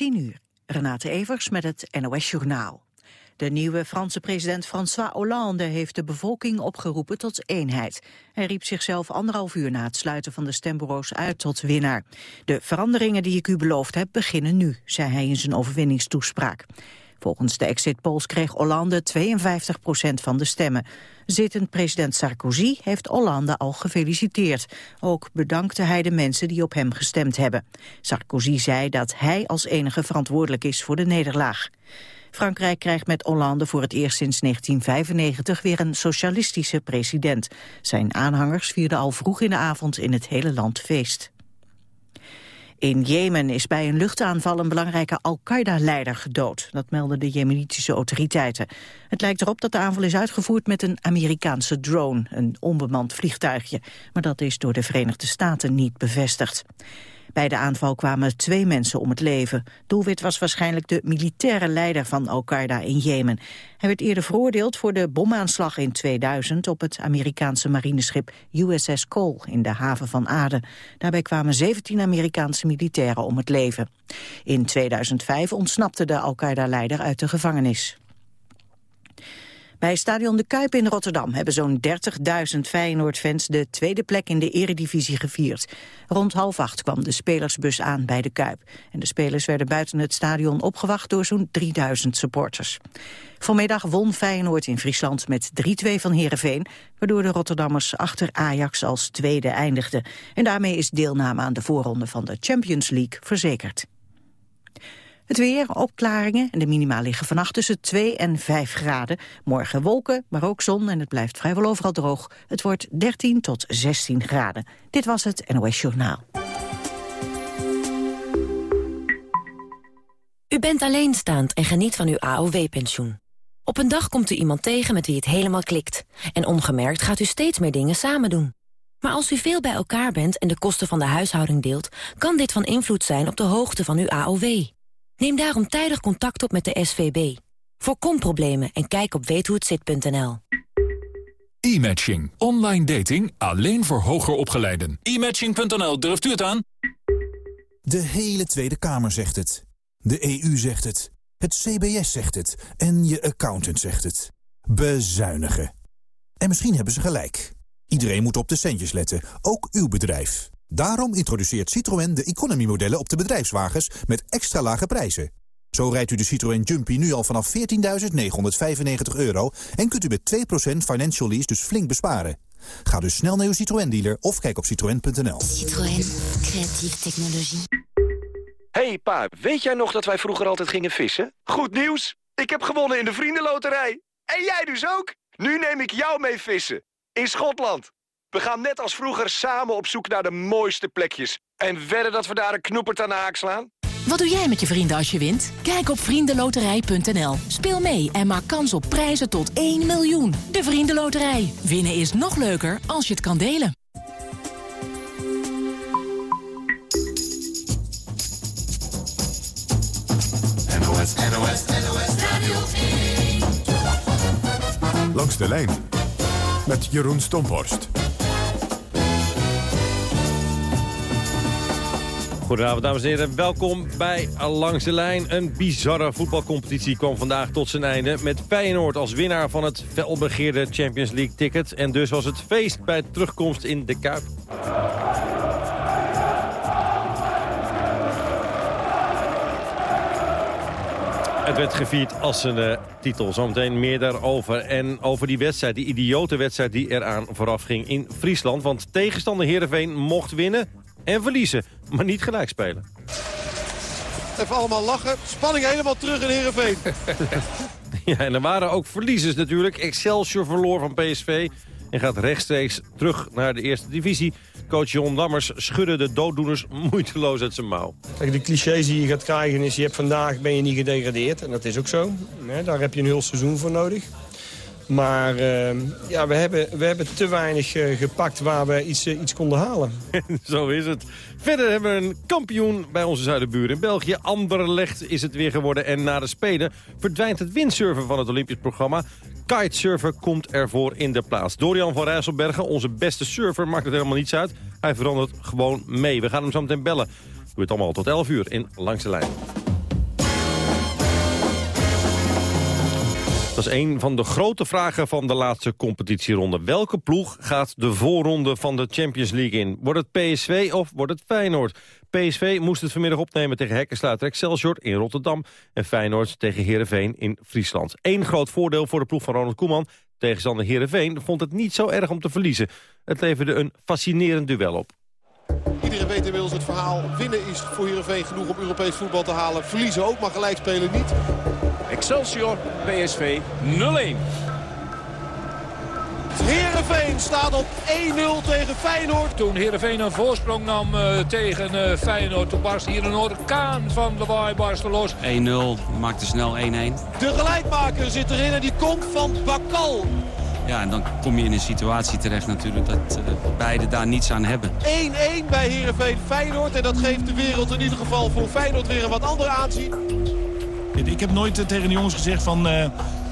10 uur. Renate Evers met het NOS Journaal. De nieuwe Franse president François Hollande heeft de bevolking opgeroepen tot eenheid. Hij riep zichzelf anderhalf uur na het sluiten van de stembureaus uit tot winnaar. De veranderingen die ik u beloofd heb beginnen nu, zei hij in zijn overwinningstoespraak. Volgens de exit polls kreeg Hollande 52 procent van de stemmen. Zittend president Sarkozy heeft Hollande al gefeliciteerd. Ook bedankte hij de mensen die op hem gestemd hebben. Sarkozy zei dat hij als enige verantwoordelijk is voor de nederlaag. Frankrijk krijgt met Hollande voor het eerst sinds 1995 weer een socialistische president. Zijn aanhangers vierden al vroeg in de avond in het hele land feest. In Jemen is bij een luchtaanval een belangrijke Al-Qaeda-leider gedood. Dat melden de jemenitische autoriteiten. Het lijkt erop dat de aanval is uitgevoerd met een Amerikaanse drone, een onbemand vliegtuigje. Maar dat is door de Verenigde Staten niet bevestigd. Bij de aanval kwamen twee mensen om het leven. Doelwit was waarschijnlijk de militaire leider van Al-Qaeda in Jemen. Hij werd eerder veroordeeld voor de bomaanslag in 2000 op het Amerikaanse marineschip USS Cole in de haven van Aden. Daarbij kwamen 17 Amerikaanse militairen om het leven. In 2005 ontsnapte de Al-Qaeda-leider uit de gevangenis. Bij Stadion de Kuip in Rotterdam hebben zo'n 30.000 Feyenoord-fans de tweede plek in de eredivisie gevierd. Rond half acht kwam de spelersbus aan bij de Kuip. En de spelers werden buiten het stadion opgewacht door zo'n 3000 supporters. Vanmiddag won Feyenoord in Friesland met 3-2 van Heerenveen... waardoor de Rotterdammers achter Ajax als tweede eindigden. En daarmee is deelname aan de voorronde van de Champions League verzekerd. Het weer, opklaringen en de minima liggen vannacht tussen 2 en 5 graden. Morgen wolken, maar ook zon en het blijft vrijwel overal droog. Het wordt 13 tot 16 graden. Dit was het NOS Journaal. U bent alleenstaand en geniet van uw AOW-pensioen. Op een dag komt u iemand tegen met wie het helemaal klikt. En ongemerkt gaat u steeds meer dingen samen doen. Maar als u veel bij elkaar bent en de kosten van de huishouding deelt... kan dit van invloed zijn op de hoogte van uw AOW. Neem daarom tijdig contact op met de SVB. Voorkom problemen en kijk op weethohetzit.nl. E-matching. Online dating alleen voor hoger opgeleiden. E-matching.nl, durft u het aan? De hele Tweede Kamer zegt het. De EU zegt het. Het CBS zegt het. En je accountant zegt het. Bezuinigen. En misschien hebben ze gelijk. Iedereen moet op de centjes letten, ook uw bedrijf. Daarom introduceert Citroën de economy-modellen op de bedrijfswagens met extra lage prijzen. Zo rijdt u de Citroën Jumpy nu al vanaf 14.995 euro... en kunt u met 2% financial lease dus flink besparen. Ga dus snel naar uw Citroën-dealer of kijk op citroën.nl. Citroën. Creatieve technologie. Hey pa, weet jij nog dat wij vroeger altijd gingen vissen? Goed nieuws! Ik heb gewonnen in de Vriendenloterij. En jij dus ook? Nu neem ik jou mee vissen. In Schotland. We gaan net als vroeger samen op zoek naar de mooiste plekjes. En wedden dat we daar een knoepert aan de haak slaan? Wat doe jij met je vrienden als je wint? Kijk op vriendenloterij.nl. Speel mee en maak kans op prijzen tot 1 miljoen. De Vriendenloterij. Winnen is nog leuker als je het kan delen. NOS, NOS, NOS Radio 1. Langs de lijn met Jeroen Stomphorst. Goedenavond dames en heren, welkom bij Langs de Lijn. Een bizarre voetbalcompetitie kwam vandaag tot zijn einde... met Feyenoord als winnaar van het felbegeerde Champions League ticket. En dus was het feest bij terugkomst in de Kuip. Het werd gevierd als een uh, titel. Zometeen meer daarover. En over die wedstrijd, die idiote wedstrijd die eraan vooraf ging in Friesland. Want tegenstander Heerenveen mocht winnen en verliezen, maar niet gelijk spelen. Even allemaal lachen. Spanning helemaal terug in Heerenveen. ja, en er waren ook verliezers natuurlijk. Excelsior verloor van PSV en gaat rechtstreeks terug naar de eerste divisie. Coach Jon Lammers schudde de dooddoeners moeiteloos uit zijn mouw. Kijk, de clichés die je gaat krijgen is... je hebt vandaag ben je niet gedegradeerd. En dat is ook zo. Daar heb je een heel seizoen voor nodig. Maar uh, ja, we, hebben, we hebben te weinig uh, gepakt waar we iets, uh, iets konden halen. Zo is het. Verder hebben we een kampioen bij onze zuidenburen in België. Anderlecht is het weer geworden. En na de Spelen verdwijnt het windsurfen van het Olympisch programma kitesurfer komt ervoor in de plaats. Dorian van Rijsselbergen, onze beste surfer, maakt het helemaal niets uit. Hij verandert gewoon mee. We gaan hem zo meteen bellen. Doe het allemaal tot 11 uur in Langs de Lijn. Dat is een van de grote vragen van de laatste competitieronde. Welke ploeg gaat de voorronde van de Champions League in? Wordt het PSV of wordt het Feyenoord? PSV moest het vanmiddag opnemen tegen Hekkensluiter Excelsior in Rotterdam... en Feyenoord tegen Heerenveen in Friesland. Eén groot voordeel voor de ploeg van Ronald Koeman. Tegenstander Heerenveen vond het niet zo erg om te verliezen. Het leverde een fascinerend duel op. Iedereen weet inmiddels het verhaal. Winnen is voor Heerenveen genoeg om Europees voetbal te halen. Verliezen ook, maar gelijk spelen niet. Excelsior, PSV 0-1. Heerenveen staat op 1-0 tegen Feyenoord. Toen Heerenveen een voorsprong nam uh, tegen uh, Feyenoord... toen barst hier een orkaan van lawaai barsten los. 1-0, maakte snel 1-1. De gelijkmaker zit erin en die komt van Bakal. Ja, en dan kom je in een situatie terecht natuurlijk dat uh, beide daar niets aan hebben. 1-1 bij Heerenveen Feyenoord. En dat geeft de wereld in ieder geval voor Feyenoord weer een wat andere aanzien. Ik heb nooit tegen de jongens gezegd van... Uh...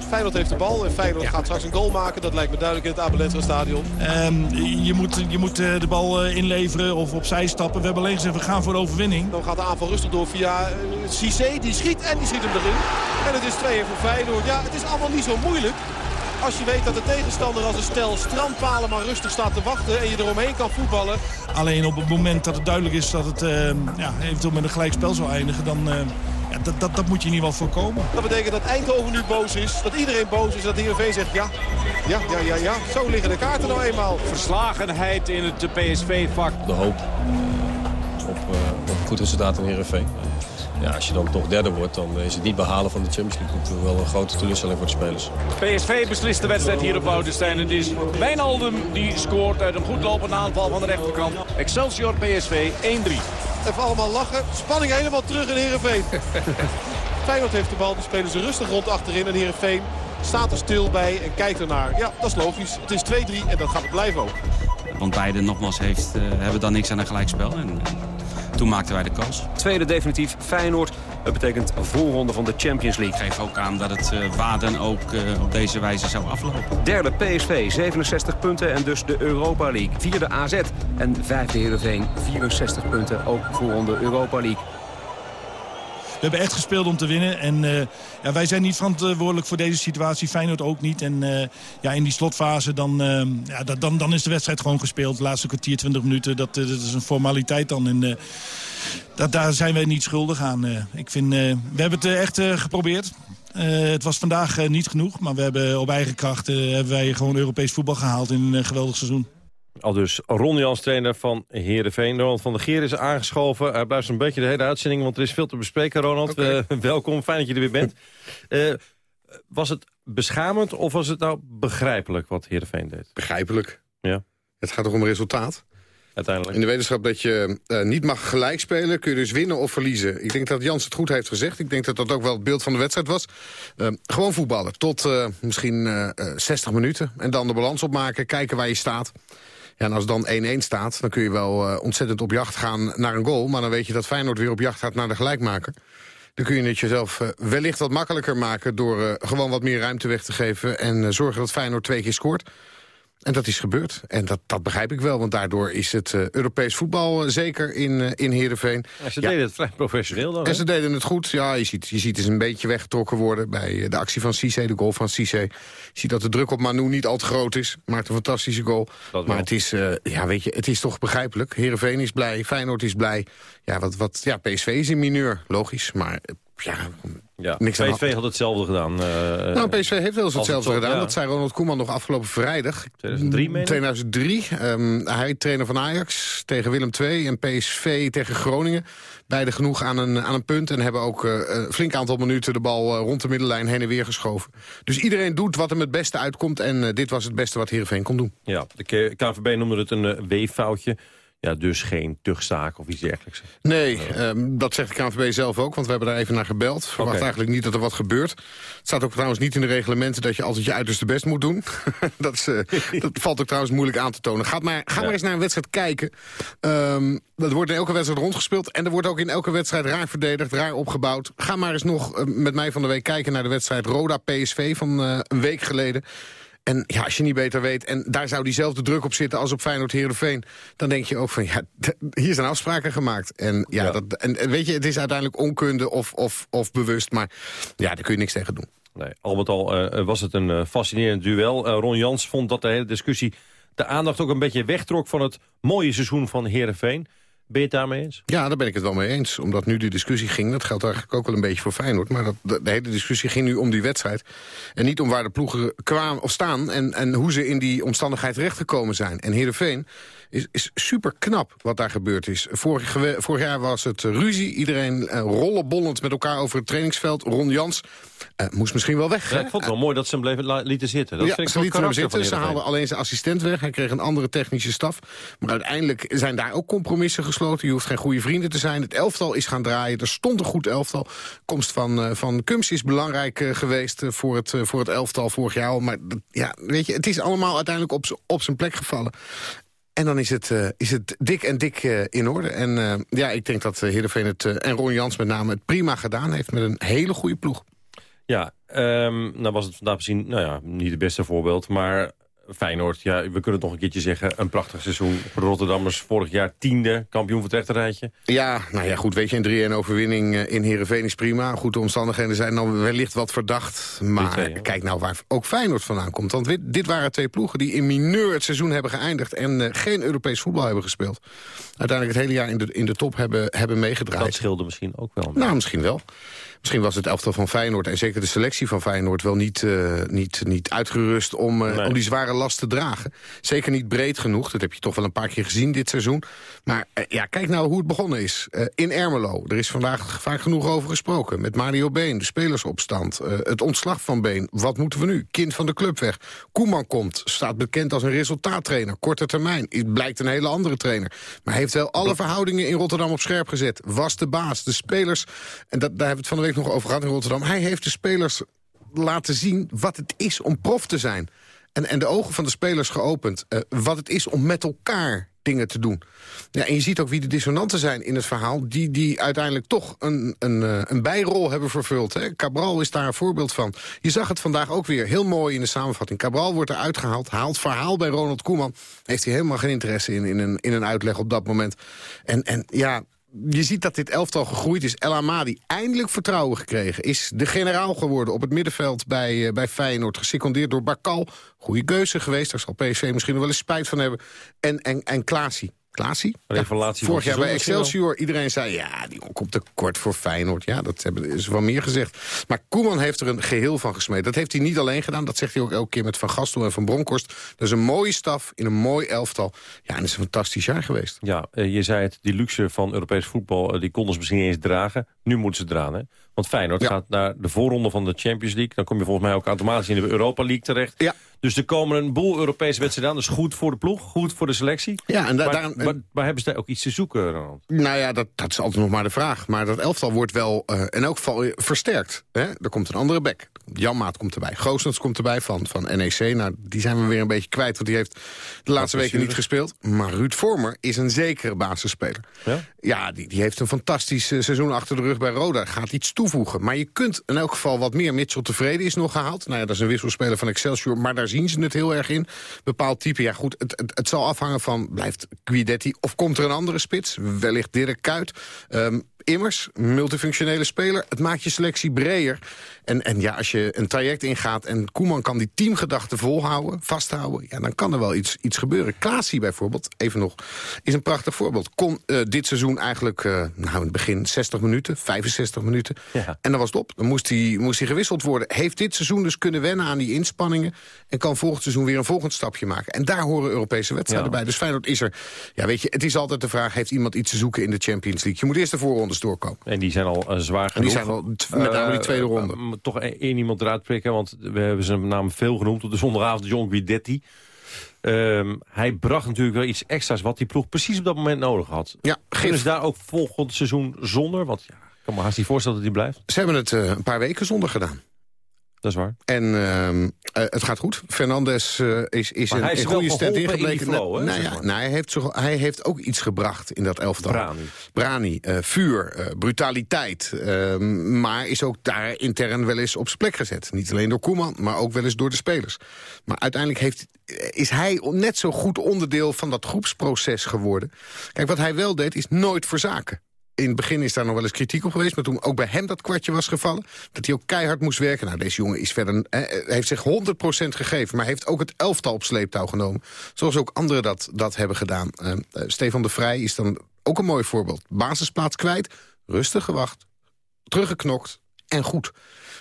Feyenoord heeft de bal en Feyenoord ja. gaat straks een goal maken. Dat lijkt me duidelijk in het Abeletra stadion. Um, je moet, je moet de bal inleveren of opzij stappen. We hebben alleen gezegd we gaan voor de overwinning. Dan gaat de aanval rustig door via uh, Cissé. Die schiet en die schiet hem erin. En het is 2-1 voor Feyenoord. Ja, het is allemaal niet zo moeilijk. Als je weet dat de tegenstander als een stel strandpalen maar rustig staat te wachten en je eromheen kan voetballen. Alleen op het moment dat het duidelijk is dat het uh, ja, eventueel met een gelijkspel zou eindigen, dan... Uh, dat, dat, dat moet je in ieder geval voorkomen. Dat betekent dat Eindhoven nu boos is. Dat iedereen boos is. Dat de Heerenveen zegt ja, ja, ja, ja, ja. Zo liggen de kaarten nou eenmaal. Verslagenheid in het PSV-vak. De hoop op, uh, op goed resultaat in Heerenveen. Ja, als je dan toch derde wordt, dan is het niet behalen van de Champions League natuurlijk wel een grote teleurstelling voor de spelers. PSV beslist de wedstrijd hier op Woudenstein. Het is Wijnaldum die scoort uit een goed lopende aanval van de rechterkant. Excelsior PSV 1-3. Even allemaal lachen. Spanning helemaal terug in Heerenveen. Feyenoord heeft de bal, die spelen ze rustig rond achterin. En Heerenveen staat er stil bij en kijkt ernaar. Ja, dat is logisch. Het is 2-3 en dat gaat het blijven ook. Want beide nogmaals heeft, uh, hebben dan niks aan een gelijkspel. En, toen maakten wij de kans. Tweede definitief Feyenoord. Dat betekent voorronde van de Champions League. Geef ook aan dat het uh, Waden ook uh, op deze wijze zou aflopen. Derde PSV, 67 punten en dus de Europa League. Vierde AZ en vijfde Heerenveen, 64 punten, ook voorronde Europa League. We hebben echt gespeeld om te winnen. En uh, ja, wij zijn niet verantwoordelijk voor deze situatie. Feyenoord ook niet. En uh, ja, in die slotfase dan, uh, ja, dan, dan is de wedstrijd gewoon gespeeld. De laatste kwartier, 20 minuten. Dat, dat is een formaliteit dan. En dat, daar zijn wij niet schuldig aan. ik vind, we hebben het echt geprobeerd. het was vandaag niet genoeg. Maar we hebben op eigen kracht hebben wij gewoon Europees voetbal gehaald in een geweldig seizoen. Al dus Ron Jans, trainer van Heerenveen. Ronald van der Geer is aangeschoven. Hij blijft een beetje de hele uitzending, want er is veel te bespreken, Ronald. Okay. Uh, welkom, fijn dat je er weer bent. uh, was het beschamend of was het nou begrijpelijk wat Heerenveen deed? Begrijpelijk. Ja. Het gaat toch om resultaat? Uiteindelijk. In de wetenschap dat je uh, niet mag gelijk spelen, kun je dus winnen of verliezen. Ik denk dat Jans het goed heeft gezegd. Ik denk dat dat ook wel het beeld van de wedstrijd was. Uh, gewoon voetballen, tot uh, misschien 60 minuten. En dan de balans opmaken, kijken waar je staat. Ja, en als dan 1-1 staat, dan kun je wel uh, ontzettend op jacht gaan naar een goal. Maar dan weet je dat Feyenoord weer op jacht gaat naar de gelijkmaker. Dan kun je het jezelf uh, wellicht wat makkelijker maken... door uh, gewoon wat meer ruimte weg te geven... en zorgen dat Feyenoord twee keer scoort. En dat is gebeurd. En dat, dat begrijp ik wel, want daardoor is het uh, Europees voetbal uh, zeker in, uh, in Heerenveen. Ja, ze ja. deden het vrij professioneel dan. En ze deden het goed. Ja, je ziet, je ziet het een beetje weggetrokken worden bij de actie van Cisse, de goal van Cisse. Je ziet dat de druk op Manu niet al te groot is. Maakt een fantastische goal. Maar het is, ja, weet je, het is toch begrijpelijk. Heerenveen is blij, Feyenoord is blij. Ja, wat, wat, ja PSV is in mineur, logisch. Maar ja, ja, Niks PSV had hetzelfde gedaan. Uh, nou, PSV heeft wel eens hetzelfde gedaan. Ja. Dat zei Ronald Koeman nog afgelopen vrijdag. 2003, 2003. Um, hij trainer van Ajax tegen Willem II en PSV tegen Groningen. Beide genoeg aan een, aan een punt en hebben ook uh, een flink aantal minuten de bal uh, rond de middenlijn heen en weer geschoven. Dus iedereen doet wat hem het beste uitkomt en dit was het beste wat Heerenveen kon doen. Ja, de KNVB noemde het een weeffoutje. Ja, dus geen tuchtzaak of iets dergelijks. Nee, uh, dat zegt de KNVB zelf ook, want we hebben daar even naar gebeld. Verwacht okay. eigenlijk niet dat er wat gebeurt. Het staat ook trouwens niet in de reglementen dat je altijd je uiterste best moet doen. dat, is, uh, dat valt ook trouwens moeilijk aan te tonen. Ga maar, ga ja. maar eens naar een wedstrijd kijken. Um, er wordt in elke wedstrijd rondgespeeld en er wordt ook in elke wedstrijd raar verdedigd, raar opgebouwd. Ga maar eens nog uh, met mij van de week kijken naar de wedstrijd Roda-PSV van een week geleden. En ja, als je niet beter weet, en daar zou diezelfde druk op zitten als op Feyenoord Heerenveen, dan denk je ook van, ja, hier zijn afspraken gemaakt. En ja, ja. Dat, en weet je, het is uiteindelijk onkunde of, of, of bewust, maar ja, daar kun je niks tegen doen. Nee, al met al eh, was het een eh, fascinerend duel. Eh, Ron Jans vond dat de hele discussie de aandacht ook een beetje wegtrok... van het mooie seizoen van Herenveen. Ben je het daarmee eens? Ja, daar ben ik het wel mee eens. Omdat nu die discussie ging, dat geldt eigenlijk ook wel een beetje voor Feyenoord... maar dat, de, hele discussie ging nu om die wedstrijd. En niet om waar de ploegen kwamen of staan... en, en hoe ze in die omstandigheid terechtgekomen zijn. En Heerenveen is, is super knap wat daar gebeurd is. Vorig, vorig jaar was het ruzie. Iedereen eh, rollenbollend met elkaar over het trainingsveld. Ron Jans eh, moest misschien wel weg. Ja, ik vond het wel mooi dat ze hem bleven lieten zitten. Dat ja, vind ik ze lieten hem zitten. Ze haalden alleen zijn assistent weg. Hij kreeg een andere technische staf. Maar uiteindelijk zijn daar ook compromissen gesloten. Je hoeft geen goede vrienden te zijn. Het elftal is gaan draaien. Er stond een goed elftal. Komst van, eh, van Kums is belangrijk geweest voor, het, voor het elftal vorig jaar. Maar ja, weet je, het is allemaal uiteindelijk op, op zijn plek gevallen. En dan is het, eh, is het dik en dik eh, in orde. En eh, ja, ik denk dat Heerenveen het, en Ron Jans met name het prima gedaan heeft... met een hele goede ploeg. Ja, ehm, nou was het vandaag misschien nou ja, niet het beste voorbeeld. Maar Feyenoord, ja, we kunnen het nog een keertje zeggen. Een prachtig seizoen voor de Rotterdammers. Vorig jaar tiende, kampioen van het rechterrijtje. Ja, nou ja, goed, weet je, een 3-1 overwinning eh, in Heerenveen is prima. Goede omstandigheden zijn dan wellicht wat verdacht. Maar 3-2, kijk nou waar ook Feyenoord vandaan komt. Want dit, dit waren twee ploegen die in mineur het seizoen hebben geëindigd... en eh, geen Europees voetbal hebben gespeeld. Uiteindelijk het hele jaar in de, in de top hebben, hebben meegedraaid. Dat scheelde misschien ook wel. Nou, misschien wel. Misschien was het elftal van Feyenoord en zeker de selectie van Feyenoord... wel niet, eh, niet, niet uitgerust om, eh, Nee. om die zware last te dragen. Zeker niet breed genoeg. Dat heb je toch wel een paar keer gezien dit seizoen. Maar eh, ja, kijk nou hoe het begonnen is. In Ermelo. Er is vandaag vaak genoeg over gesproken. Met Mario Been, de spelersopstand. het ontslag van Been. Wat moeten we nu? Kind van de club weg. Koeman komt. Staat bekend als een resultaattrainer. Korte termijn. Het blijkt een hele andere trainer. Maar hij heeft wel alle verhoudingen in Rotterdam op scherp gezet. Was de baas. De spelers. En dat, daar hebben we het van de nog over gehad in Rotterdam. Hij heeft de spelers laten zien wat het is om prof te zijn. En, en de ogen van de spelers geopend. eh, wat het is om met elkaar dingen te doen. Ja, en je ziet ook wie de dissonanten zijn in het verhaal... die, die uiteindelijk toch een, een, eh, een bijrol hebben vervuld. Hè. Cabral is daar een voorbeeld van. Je zag het vandaag ook weer heel mooi in de samenvatting. Cabral wordt eruit gehaald, haalt verhaal bij Ronald Koeman. Heeft hij helemaal geen interesse in, in, een, in een uitleg op dat moment. En, en ja, je ziet dat dit elftal gegroeid is. El Amadi eindelijk vertrouwen gekregen. Is de generaal geworden op het middenveld bij, eh, bij Feyenoord. Gesecondeerd door Bakal. Goede keuze geweest. Daar zal PSV misschien wel eens spijt van hebben. En, en, en Klaasie. Klaasie? Revelatie Vorig jaar bij Excelsior. Iedereen zei, ja, die komt te kort voor Feyenoord. Ja, dat hebben, is wel meer gezegd. Maar Koeman heeft er een geheel van gesmeed. Dat heeft hij niet alleen gedaan. Dat zegt hij ook elke keer met Van Gastel en Van Bronckhorst. Dat is een mooie staf in een mooi elftal. Ja, en het is een fantastisch jaar geweest. Ja, eh, je zei het, die luxe van Europees voetbal... eh, die konden ze misschien niet eens dragen. Nu moeten ze eraan, hè? Want Feyenoord gaat naar de voorronde van de Champions League. Dan kom je volgens mij ook automatisch in de Europa League terecht. Ja. Dus er komen een boel Europese wedstrijden aan. Dat is goed voor de ploeg, goed voor de selectie. Ja, en da- maar, daarom- maar, maar hebben ze daar ook iets te zoeken, Ronald? Nou ja, dat, dat is altijd nog maar de vraag. Maar dat elftal wordt wel eh, in elk geval eh, versterkt. Hè? Er komt een andere Janmaat komt erbij. Goossens komt erbij van, van NEC. Nou, die zijn we weer een beetje kwijt, want die heeft de laatste weken niet gespeeld. Maar Ruud Vormer is een zekere basisspeler. Ja? Ja, die, die heeft een fantastisch eh, seizoen achter de rug bij Roda. Gaat iets toevoegen. Maar je kunt in elk geval wat meer. Mitchell tevreden is nog gehaald. Nou ja, dat is een wisselspeler van Excelsior. Maar daar zien ze het heel erg in. Bepaald type. Ja goed, het, het, het zal afhangen van... blijft Guidetti of komt er een andere spits? Wellicht Dirk Kuyt. Ehm, Immers, multifunctionele speler. Het maakt je selectie breder. En, en ja, als je een traject ingaat en Koeman kan die teamgedachte volhouden, vasthouden, ja, dan kan er wel iets, iets gebeuren. Klaasie bijvoorbeeld, even nog, is een prachtig voorbeeld. Kon eh, dit seizoen eigenlijk, eh, nou in het begin 60 minuten, 65 minuten. Ja. En dan was het op. Dan moest hij, moest hij gewisseld worden. Heeft dit seizoen dus kunnen wennen aan die inspanningen... en kan volgend seizoen weer een volgend stapje maken. En daar horen Europese wedstrijden Ja. bij. Dus Feyenoord is er. Ja, weet je, het is altijd de vraag... heeft iemand iets te zoeken in de Champions League? Je moet eerst de voorrondes doorkomen. En die zijn al eh, zwaar En die genoeg. zijn al met name die tweede Eh, ronde. eh, toch e- één iemand eruit prikken, want we hebben zijn naam veel genoemd. Op de zondagavond John Guidetti. Ehm, hij bracht natuurlijk wel iets extra's wat die ploeg precies op dat moment nodig had. Ja, Kunnen ze daar ook volgend seizoen zonder? Want ja, ik kan me haast niet voorstellen dat hij blijft. Ze hebben het een paar weken zonder gedaan. Dat is waar. En ehm, eh, het gaat goed. Fernandes eh, is, is een, hij is goede stand geholpen in ingebleken. flow, hè, nou, zeg ja, nou, hij, heeft zo, hij heeft ook iets gebracht in dat elftal. Brani. Brani, eh, vuur, eh, brutaliteit. ehm, maar is ook daar intern wel eens op zijn plek gezet. Niet alleen door Koeman, maar ook wel eens door de spelers. Maar uiteindelijk heeft, is hij net zo goed onderdeel van dat groepsproces geworden. Kijk, wat hij wel deed, is nooit verzaken. In het begin is daar nog wel eens kritiek op geweest... maar toen ook bij hem dat kwartje was gevallen... dat hij ook keihard moest werken. Nou, deze jongen is verder, eh, heeft zich 100% gegeven... maar heeft ook het elftal op sleeptouw genomen. Zoals ook anderen dat, dat hebben gedaan. Uh, Stefan de Vrij is dan ook een mooi voorbeeld. Basisplaats kwijt, rustig gewacht, teruggeknokt en goed.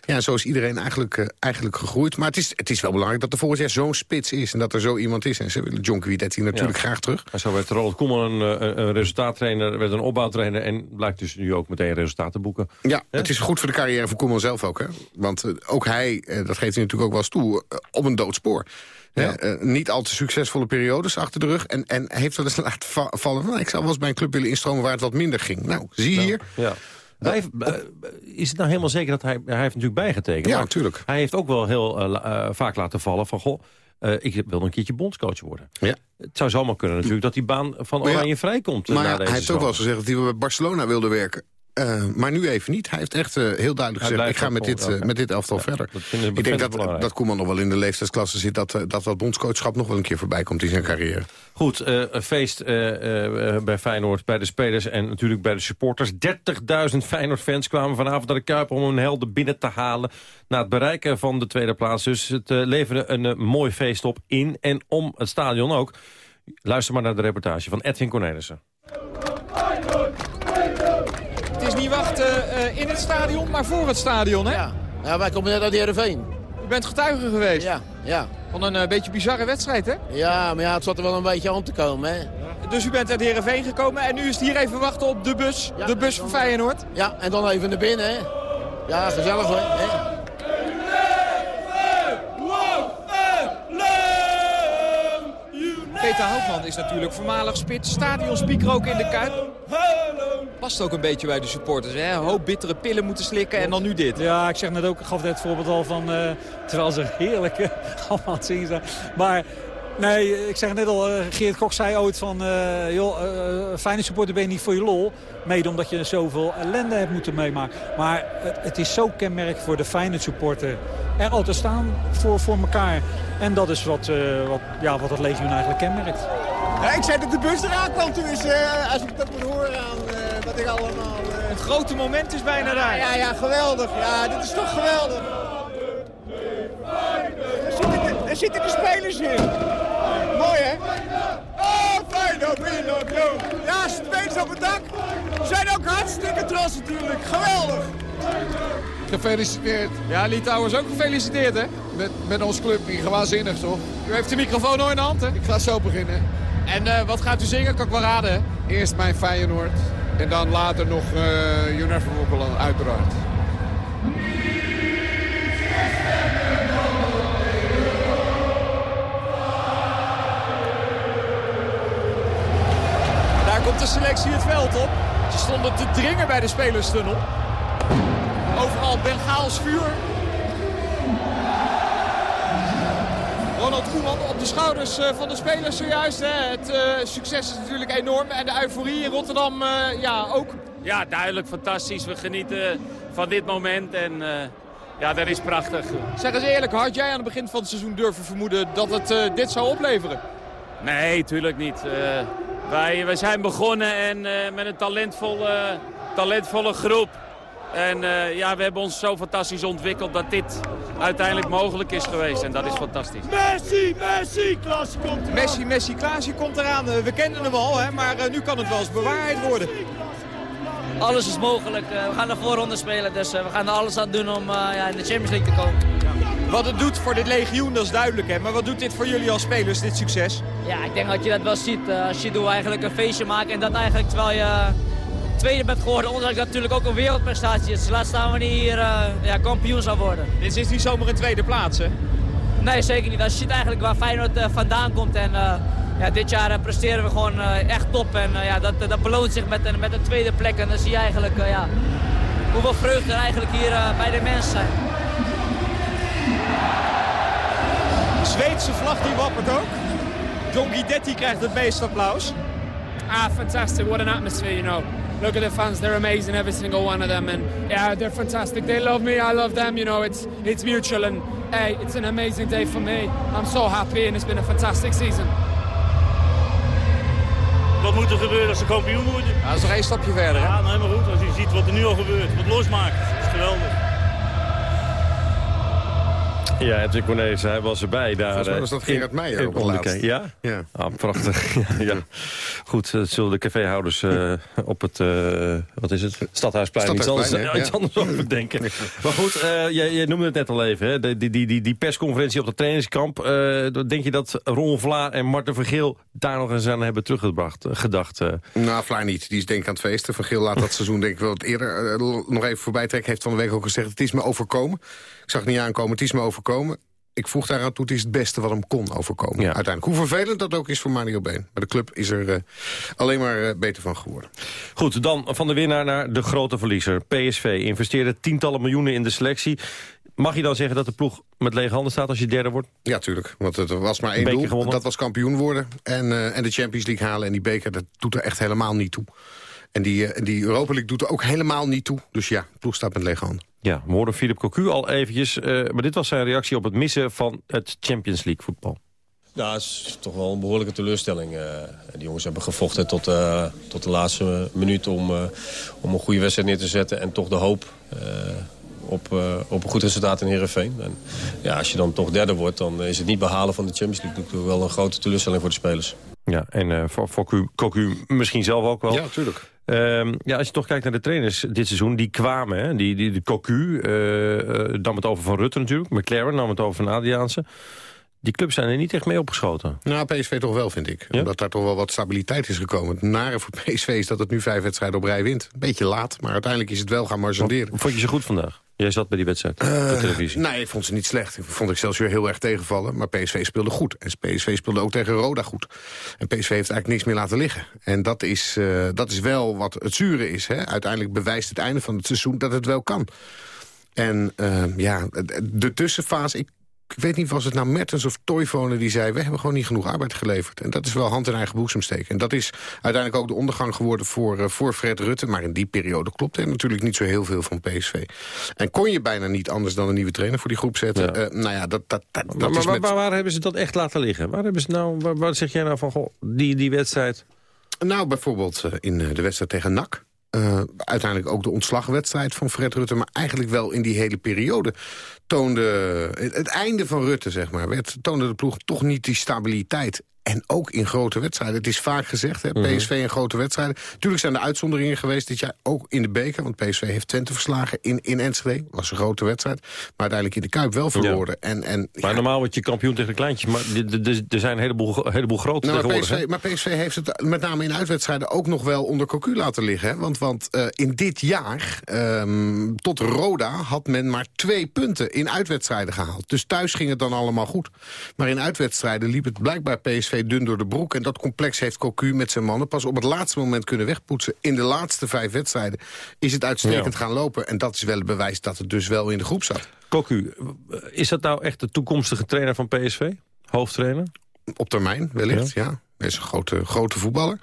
Ja, zo is iedereen eigenlijk, uh, eigenlijk gegroeid. Maar het is, het is wel belangrijk dat er volgend jaar zo'n spits is... en dat er zo iemand is. En ze willen John Guidetti natuurlijk graag terug. En zo werd Ronald Koeman een, een, een resultaattrainer, werd een opbouwtrainer... en blijkt dus nu ook meteen resultaten boeken. Ja, het is goed voor de carrière van Koeman zelf ook. Hè? Want uh, ook hij, uh, dat geeft hij natuurlijk ook wel eens toe, op een doodspoor. Ja. Uh, niet al te succesvolle periodes achter de rug. En, en heeft wel eens laten va vallen van... ik zou wel eens bij een club willen instromen waar het wat minder ging. Nou, zie je nou, hier... Ja. Wij, uh, is het nou helemaal zeker dat hij... Hij heeft natuurlijk bijgetekend. Ja, natuurlijk. Hij heeft ook wel heel uh, uh, vaak laten vallen van... Goh, ik wil een keertje bondscoach worden. Ja. Het zou zomaar kunnen natuurlijk dat die baan van Oranje ja, vrijkomt. Maar na hij heeft ook wel eens gezegd dat hij bij Barcelona wilde werken. Uh, maar nu even niet. Hij heeft echt uh, heel duidelijk gezegd... ik ga met dit, uh, met dit elftal ja, verder. Ik denk dat, dat Koeman nog wel in de leeftijdsklasse zit... dat dat, dat bondscoachschap nog wel een keer voorbij komt in zijn carrière. Goed, een feest bij Feyenoord, bij de spelers en natuurlijk bij de supporters. 30.000 Feyenoord-fans kwamen vanavond naar de Kuip... om hun helden binnen te halen na het bereiken van de tweede plaats. Dus het leverde een mooi feest op in en om het stadion ook. Luister maar naar de reportage van Edwin Cornelissen. Het is niet wachten uh, in het stadion, maar voor het stadion, hè? Ja, ja wij komen net uit Heerenveen. U bent getuige geweest? Ja, ja. Van een uh, beetje bizarre wedstrijd, hè? Ja, maar ja, het zat er wel een beetje aan te komen, hè? Dus u bent uit Heerenveen gekomen en nu is het hier even wachten op de bus. Ja, de bus van Feyenoord. Ja, en dan even naar binnen, hè? Ja, gezellig, hoor. Hè? Peter Houtman is natuurlijk voormalig spits, stadionspeaker ook in de Kuip. Past ook een beetje bij de supporters, hè? Een hoop bittere pillen moeten slikken en dan nu dit. Ja, ik zeg net ook, ik gaf net het voorbeeld al van, uh, terwijl ze heerlijk uh, allemaal aan het zingen zijn. Maar Nee, ik zeg net al, uh, Geert Kok zei ooit van... Uh, joh, uh, fijne supporter ben je niet voor je lol. Mede omdat je zoveel ellende hebt moeten meemaken. Maar het, het is zo kenmerk voor de fijne supporter. Er altijd staan voor, voor elkaar. En dat is wat, wat, ja, wat het legioen eigenlijk kenmerkt. Ja, ik zei dat de bus eraan kwam toen is, als ik dat moet horen aan wat ik allemaal... Het grote moment is bijna ja, daar. Ja, ja, geweldig. Ja, dit is toch geweldig. Daar zitten de, daar zitten de spelers in. Mooi, hè? Oh, Feyenoord, Pinocchio. Ja, spelers op het dak zijn ook hartstikke trots natuurlijk. Geweldig. Gefeliciteerd. Ja, Litouwers ook gefeliciteerd, hè? Met, met ons clubje, gewaanzinnig, toch? U heeft de microfoon al in de hand, hè? Ik ga zo beginnen. En uh, wat gaat u zingen? Kan ik wel raden, hè? Eerst mijn Feyenoord. En dan later nog uh, You Never Walk Alone, uiteraard. Komt de selectie het veld op. Ze stonden te dringen bij de spelerstunnel. Overal Bengaals vuur. Ronald Koeman op de schouders van de spelers zojuist. Hè. Het uh, succes is natuurlijk enorm. En de euforie in Rotterdam uh, ja, ook. Ja, duidelijk fantastisch. We genieten van dit moment. En uh, ja, dat is prachtig. Zeg eens eerlijk, had jij aan het begin van het seizoen durven vermoeden dat het dit zou opleveren? Nee, tuurlijk niet. Wij, wij zijn begonnen en, uh, met een talentvolle, talentvolle groep. En uh, ja, we hebben ons zo fantastisch ontwikkeld dat dit uiteindelijk mogelijk is geweest. En dat is fantastisch. Messi, Messi, Klaasje komt eraan. Messi, Messi, Klaasje komt eraan. We kenden hem al, hè, maar uh, nu kan het wel eens bewaarheid worden. Alles is mogelijk. we gaan de voorronde spelen, dus we gaan er alles aan doen om ja, in de Champions League te komen. Wat het doet voor dit legioen, dat is duidelijk. Hè? Maar wat doet dit voor jullie als spelers, dit succes? Ja, ik denk dat je dat wel ziet. Uh, als je doet eigenlijk een feestje maakt en dat eigenlijk terwijl je tweede bent geworden. Ondanks dat natuurlijk ook een wereldprestatie is. Laat staan wanneer hier uh, ja, kampioen zou worden. Dit is niet zomaar een tweede plaats, hè? Nee, zeker niet. Je ziet eigenlijk waar Feyenoord uh, vandaan komt. En ja, dit jaar presteren we gewoon echt top. En ja, dat, dat beloont zich met een, met een tweede plek. En dan zie je eigenlijk ja, hoeveel vreugde er eigenlijk hier bij de mensen zijn. Zweedse vlag die wappert ook. John Guidetti krijgt het meeste applaus. Ah, fantastic. What an atmosphere, you know. Look at the fans. They're amazing, every single one of them. And yeah, they're fantastic. They love me. I love them. You know, it's, it's mutual. And hey, it's an amazing day for me. I'm so happy and it's been a fantastic season. wat moet er gebeuren als ze kampioen worden? Ja, dat is nog één stapje verder. Hè? Ja, nou, helemaal goed. Als je ziet wat er nu al gebeurt, wat losmaakt. Dat is geweldig. Ja, Edwin Cornelis, hij was erbij daar. Volgens mij eh, was dat in- Gerard Meijer in op laatst. Ja? Ja. Ah, prachtig. ja, ja. Goed, dat zullen de caféhouders eh, op het, eh, wat is het, Stadhuisplein, iets anders, iets Ja. anders over denken. Maar goed, eh jij, jij noemde het net al even, hè? Die, die, die, die persconferentie op het trainingskamp. eh, denk je dat Ron Vlaar en Marten Vergeel daar nog eens aan hebben teruggebracht, eh, gedacht? eh? Nou, Vlaar niet. Die is denk ik aan het feesten. Van Geel laat dat seizoen denk ik wel wat eerder eh, nog even voorbij trekken. Heeft van de week ook gezegd, het is me overkomen. Ik zag het niet aankomen, het is me overkomen. Ik vroeg daaraan toe, het is het beste wat hem kon overkomen. Uiteindelijk. Hoe vervelend dat ook is voor Mario Been. Maar de club is er eh, alleen maar eh, beter van geworden. Goed, dan van de winnaar naar de grote verliezer. PSV investeerde tientallen miljoenen in de selectie. Mag je dan zeggen dat de ploeg met lege handen staat als je derde wordt? Ja, tuurlijk. Want het was maar één Beker doel. gewonnen. Dat was kampioen worden. En, eh, en de Champions League halen. En die beker, dat doet er echt helemaal niet toe. En die, eh, die Europa League doet er ook helemaal niet toe. Dus ja, ploeg staat met lege handen. Ja, we hoorden Philip Cocu al eventjes. eh, maar dit was zijn reactie op het missen van het Champions League voetbal. Ja, het is toch wel een behoorlijke teleurstelling. eh. die jongens hebben gevochten tot, eh, tot de laatste minuut om, eh, om een goede wedstrijd neer te zetten. En toch de hoop eh, op, eh, op een goed resultaat in Heerenveen. En ja, als je dan toch derde wordt, dan is het niet behalen van de Champions League. Dat is wel een grote teleurstelling voor de spelers. Ja, en eh, voor, voor Cocu misschien zelf ook wel. Ja, natuurlijk. Ehm, ja, als je toch kijkt naar de trainers dit seizoen, die kwamen. Hè, die, die, de Cocu eh, nam het over van Rutte natuurlijk. McLaren nam het over van Adriaanse. Die clubs zijn er niet echt mee opgeschoten. Nou, PSV toch wel, vind ik. Omdat daar toch wel wat stabiliteit is gekomen. Het nare voor PSV is dat het nu vijf wedstrijden op rij wint. Beetje laat, maar uiteindelijk is het wel gaan marchanderen. Vond je ze goed vandaag? Jij zat bij die wedstrijd op de televisie. Nee, ik vond ze niet slecht. Ik vond Excelsior heel erg tegenvallen. Maar PSV speelde goed. En PSV speelde ook tegen Roda goed. En PSV heeft eigenlijk niks meer laten liggen. En dat is, eh, dat is wel wat het zure is. Hè? Uiteindelijk bewijst het einde van het seizoen dat het wel kan. En eh, ja, de tussenfase... Ik, ik weet niet, was het nou Mertens of Toivonen die zei... we hebben gewoon niet genoeg arbeid geleverd. En dat is wel hand in eigen boezem steken. En dat is uiteindelijk ook de ondergang geworden voor, eh, voor Fred Rutte. Maar in die periode klopt er natuurlijk niet zo heel veel van PSV. En kon je bijna niet anders dan een nieuwe trainer voor die groep zetten. Eh, nou ja, dat, dat, dat, dat Maar, maar is waar, met... waar, waar hebben ze dat echt laten liggen? Waar, hebben ze nou, waar, waar zeg jij nou van, goh, die, die wedstrijd... Nou, bijvoorbeeld eh, in de wedstrijd tegen NAC. Eh, uiteindelijk ook de ontslagwedstrijd van Fred Rutte... maar eigenlijk wel in die hele periode toonde... Het, einde van Rutte, zeg maar, werd, toonde de ploeg toch niet die stabiliteit. En ook in grote wedstrijden. Het is vaak gezegd, hè, Mhm. PSV in grote wedstrijden. Natuurlijk zijn er uitzonderingen geweest dit jaar, ook in de beker. Want PSV heeft Twente verslagen in, in Enschede. was een grote wedstrijd. Maar uiteindelijk in de Kuip wel verloren. En, en, Maar normaal word je kampioen tegen de kleintjes. Maar er zijn een heleboel, een heleboel grote Nou, maar. PSV, maar PSV heeft het met name in uitwedstrijden ook nog wel onder cocu laten liggen. Hè? Want, want eh, in dit jaar, ehm, tot Roda, had men maar twee punten in uitwedstrijden gehaald. Dus thuis ging het dan allemaal goed. Maar in uitwedstrijden liep het blijkbaar PSV dun door de broek. En dat complex heeft cocu met zijn mannen pas op het laatste moment kunnen wegpoetsen. In de laatste vijf wedstrijden is het uitstekend Ja. gaan lopen. En dat is wel het bewijs dat het dus wel in de groep zat. Cocu, is dat nou echt de toekomstige trainer van PSV? Hoofdtrainer? Op termijn, wellicht, ja. Hij is een grote, grote voetballer.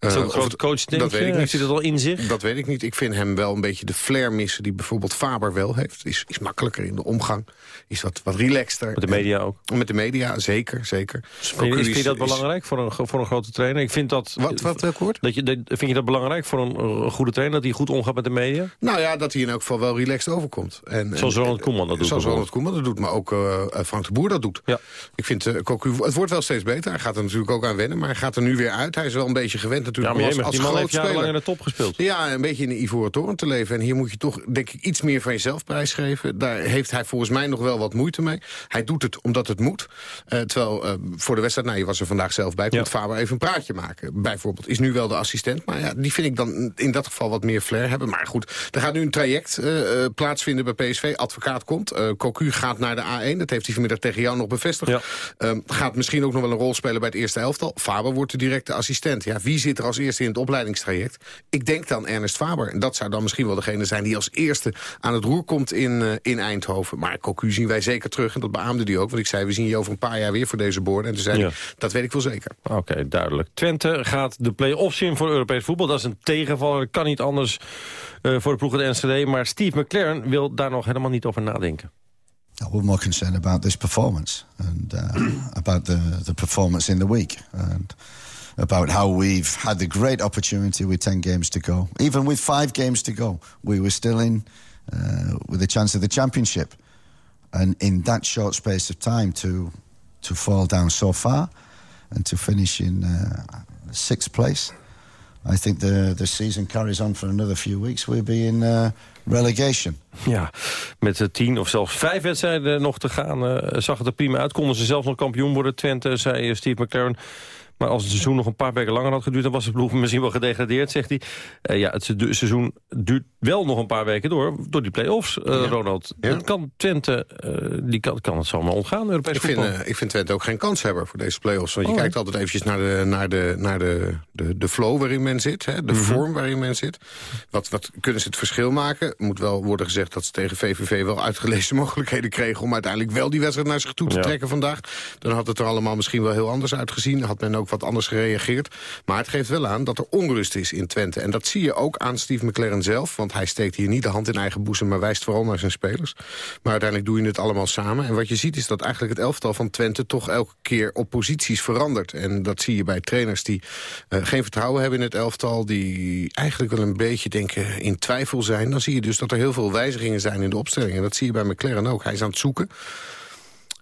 Is een Eh, grote coach, denk dat je? weet ik niet. Dat al in zich? Dat weet ik niet. Ik vind hem wel een beetje de flair missen die bijvoorbeeld Faber wel heeft. Is, is makkelijker in de omgang. Is wat, wat relaxter. Met de media ook? Met de media, zeker. zeker. Vind je, vind je dat belangrijk voor een, voor een grote trainer? Ik vind dat, Wat, wat welk woord? Dat je, dat- vind je dat belangrijk voor een, goede trainer? Dat hij goed omgaat met de media? Nou ja, dat hij in elk geval wel relaxed overkomt. En, Zoals Ronald Koeman dat doet Zoals Ronald. Koeman dat doet, maar ook eh, Frank de Boer dat doet. Ja. Ik vind, eh, Cocu, het wordt wel steeds beter. Hij gaat er natuurlijk ook aan wennen, maar hij gaat er nu weer uit. Hij is wel een beetje gewend Ja, maar als, die man heeft jarenlang in de top gespeeld. Ja, een beetje in de ivoren toren te leven. En hier moet je toch, denk ik, iets meer van jezelf prijsgeven. Daar heeft hij volgens mij nog wel wat moeite mee. Hij doet het omdat het moet. Eh, terwijl eh, voor de wedstrijd, nou, je was er vandaag zelf bij... kon Faber even een praatje maken. Bijvoorbeeld, is nu wel de assistent. Maar ja, die vind ik dan in dat geval wat meer flair hebben. Maar goed, er gaat nu een traject eh, plaatsvinden bij PSV. Advocaat komt. Cocu gaat naar de A1. Dat heeft hij vanmiddag tegen jou nog bevestigd. Ehm, gaat misschien ook nog wel een rol spelen bij het eerste elftal. Faber wordt de directe assistent. Ja, wie zit er als eerste in het opleidingstraject? Ik denk dan Ernest Faber. En dat zou dan misschien wel degene zijn die als eerste aan het roer komt in, eh, in Eindhoven. Maar Cocu zien wij zeker terug. En dat beaamde hij ook. Want ik zei, we zien je over een paar jaar weer voor deze borden. En toen zei Ja. dat weet ik wel zeker. Oké, duidelijk. Twente gaat de play-offs in voor Europees voetbal. Dat is een tegenvaller, dat kan niet anders eh, voor de ploeg uit Enschede. Maar Steve McLaren wil daar nog helemaal niet over nadenken. we're more concerned about this performance and uh, about the, the performance in the week. And about how we've had the great opportunity with 10 games to go. Even with five games to go, we were still in uh, with a chance of the championship. And in that short space of time to, to fall down so far and to finish in uh, sixth place, I think the, the season carries on for another few weeks. We'll be in uh, relegation. Ja, met uh, tien of zelfs vijf wedstrijden nog te gaan uh, zag het er prima uit. Konden ze zelfs nog kampioen worden, Twente, zei Steve McLaren. Maar als het seizoen nog een paar weken langer had geduurd... dan was de ploeg misschien wel gedegradeerd, zegt hij. Uh, ja, het seizoen duurt wel nog een paar weken door... door die play-offs, uh, ja. Ronald. Ja. Het kan Twente, uh, die kan, kan het zomaar ontgaan, Europees ik vind, ik vind Twente ook geen kans hebben voor deze play-offs. Want je oh. kijkt altijd eventjes naar de, naar de, naar de, de, de flow waarin men zit. Hè, de mm -hmm. vorm waarin men zit. Wat, wat kunnen ze het verschil maken? Moet wel worden gezegd dat ze tegen VVV wel uitgelezen mogelijkheden kregen... om uiteindelijk wel die wedstrijd naar zich toe te trekken vandaag. Dan had het er allemaal misschien wel heel anders uitgezien. Had men ook wat anders gereageerd. Maar het geeft wel aan dat er onrust is in Twente. En dat zie je ook aan Steve McLaren zelf. Want hij steekt hier niet de hand in eigen boezem... maar wijst vooral naar zijn spelers. Maar uiteindelijk doe je het allemaal samen. En wat je ziet is dat eigenlijk het elftal van Twente... toch elke keer op posities verandert. En dat zie je bij trainers die uh, geen vertrouwen hebben in het elftal... die eigenlijk wel een beetje denken in twijfel zijn. Dan zie je dus dat er heel veel wijzigingen zijn in de opstelling. En dat zie je bij McLaren ook. Hij is aan het zoeken.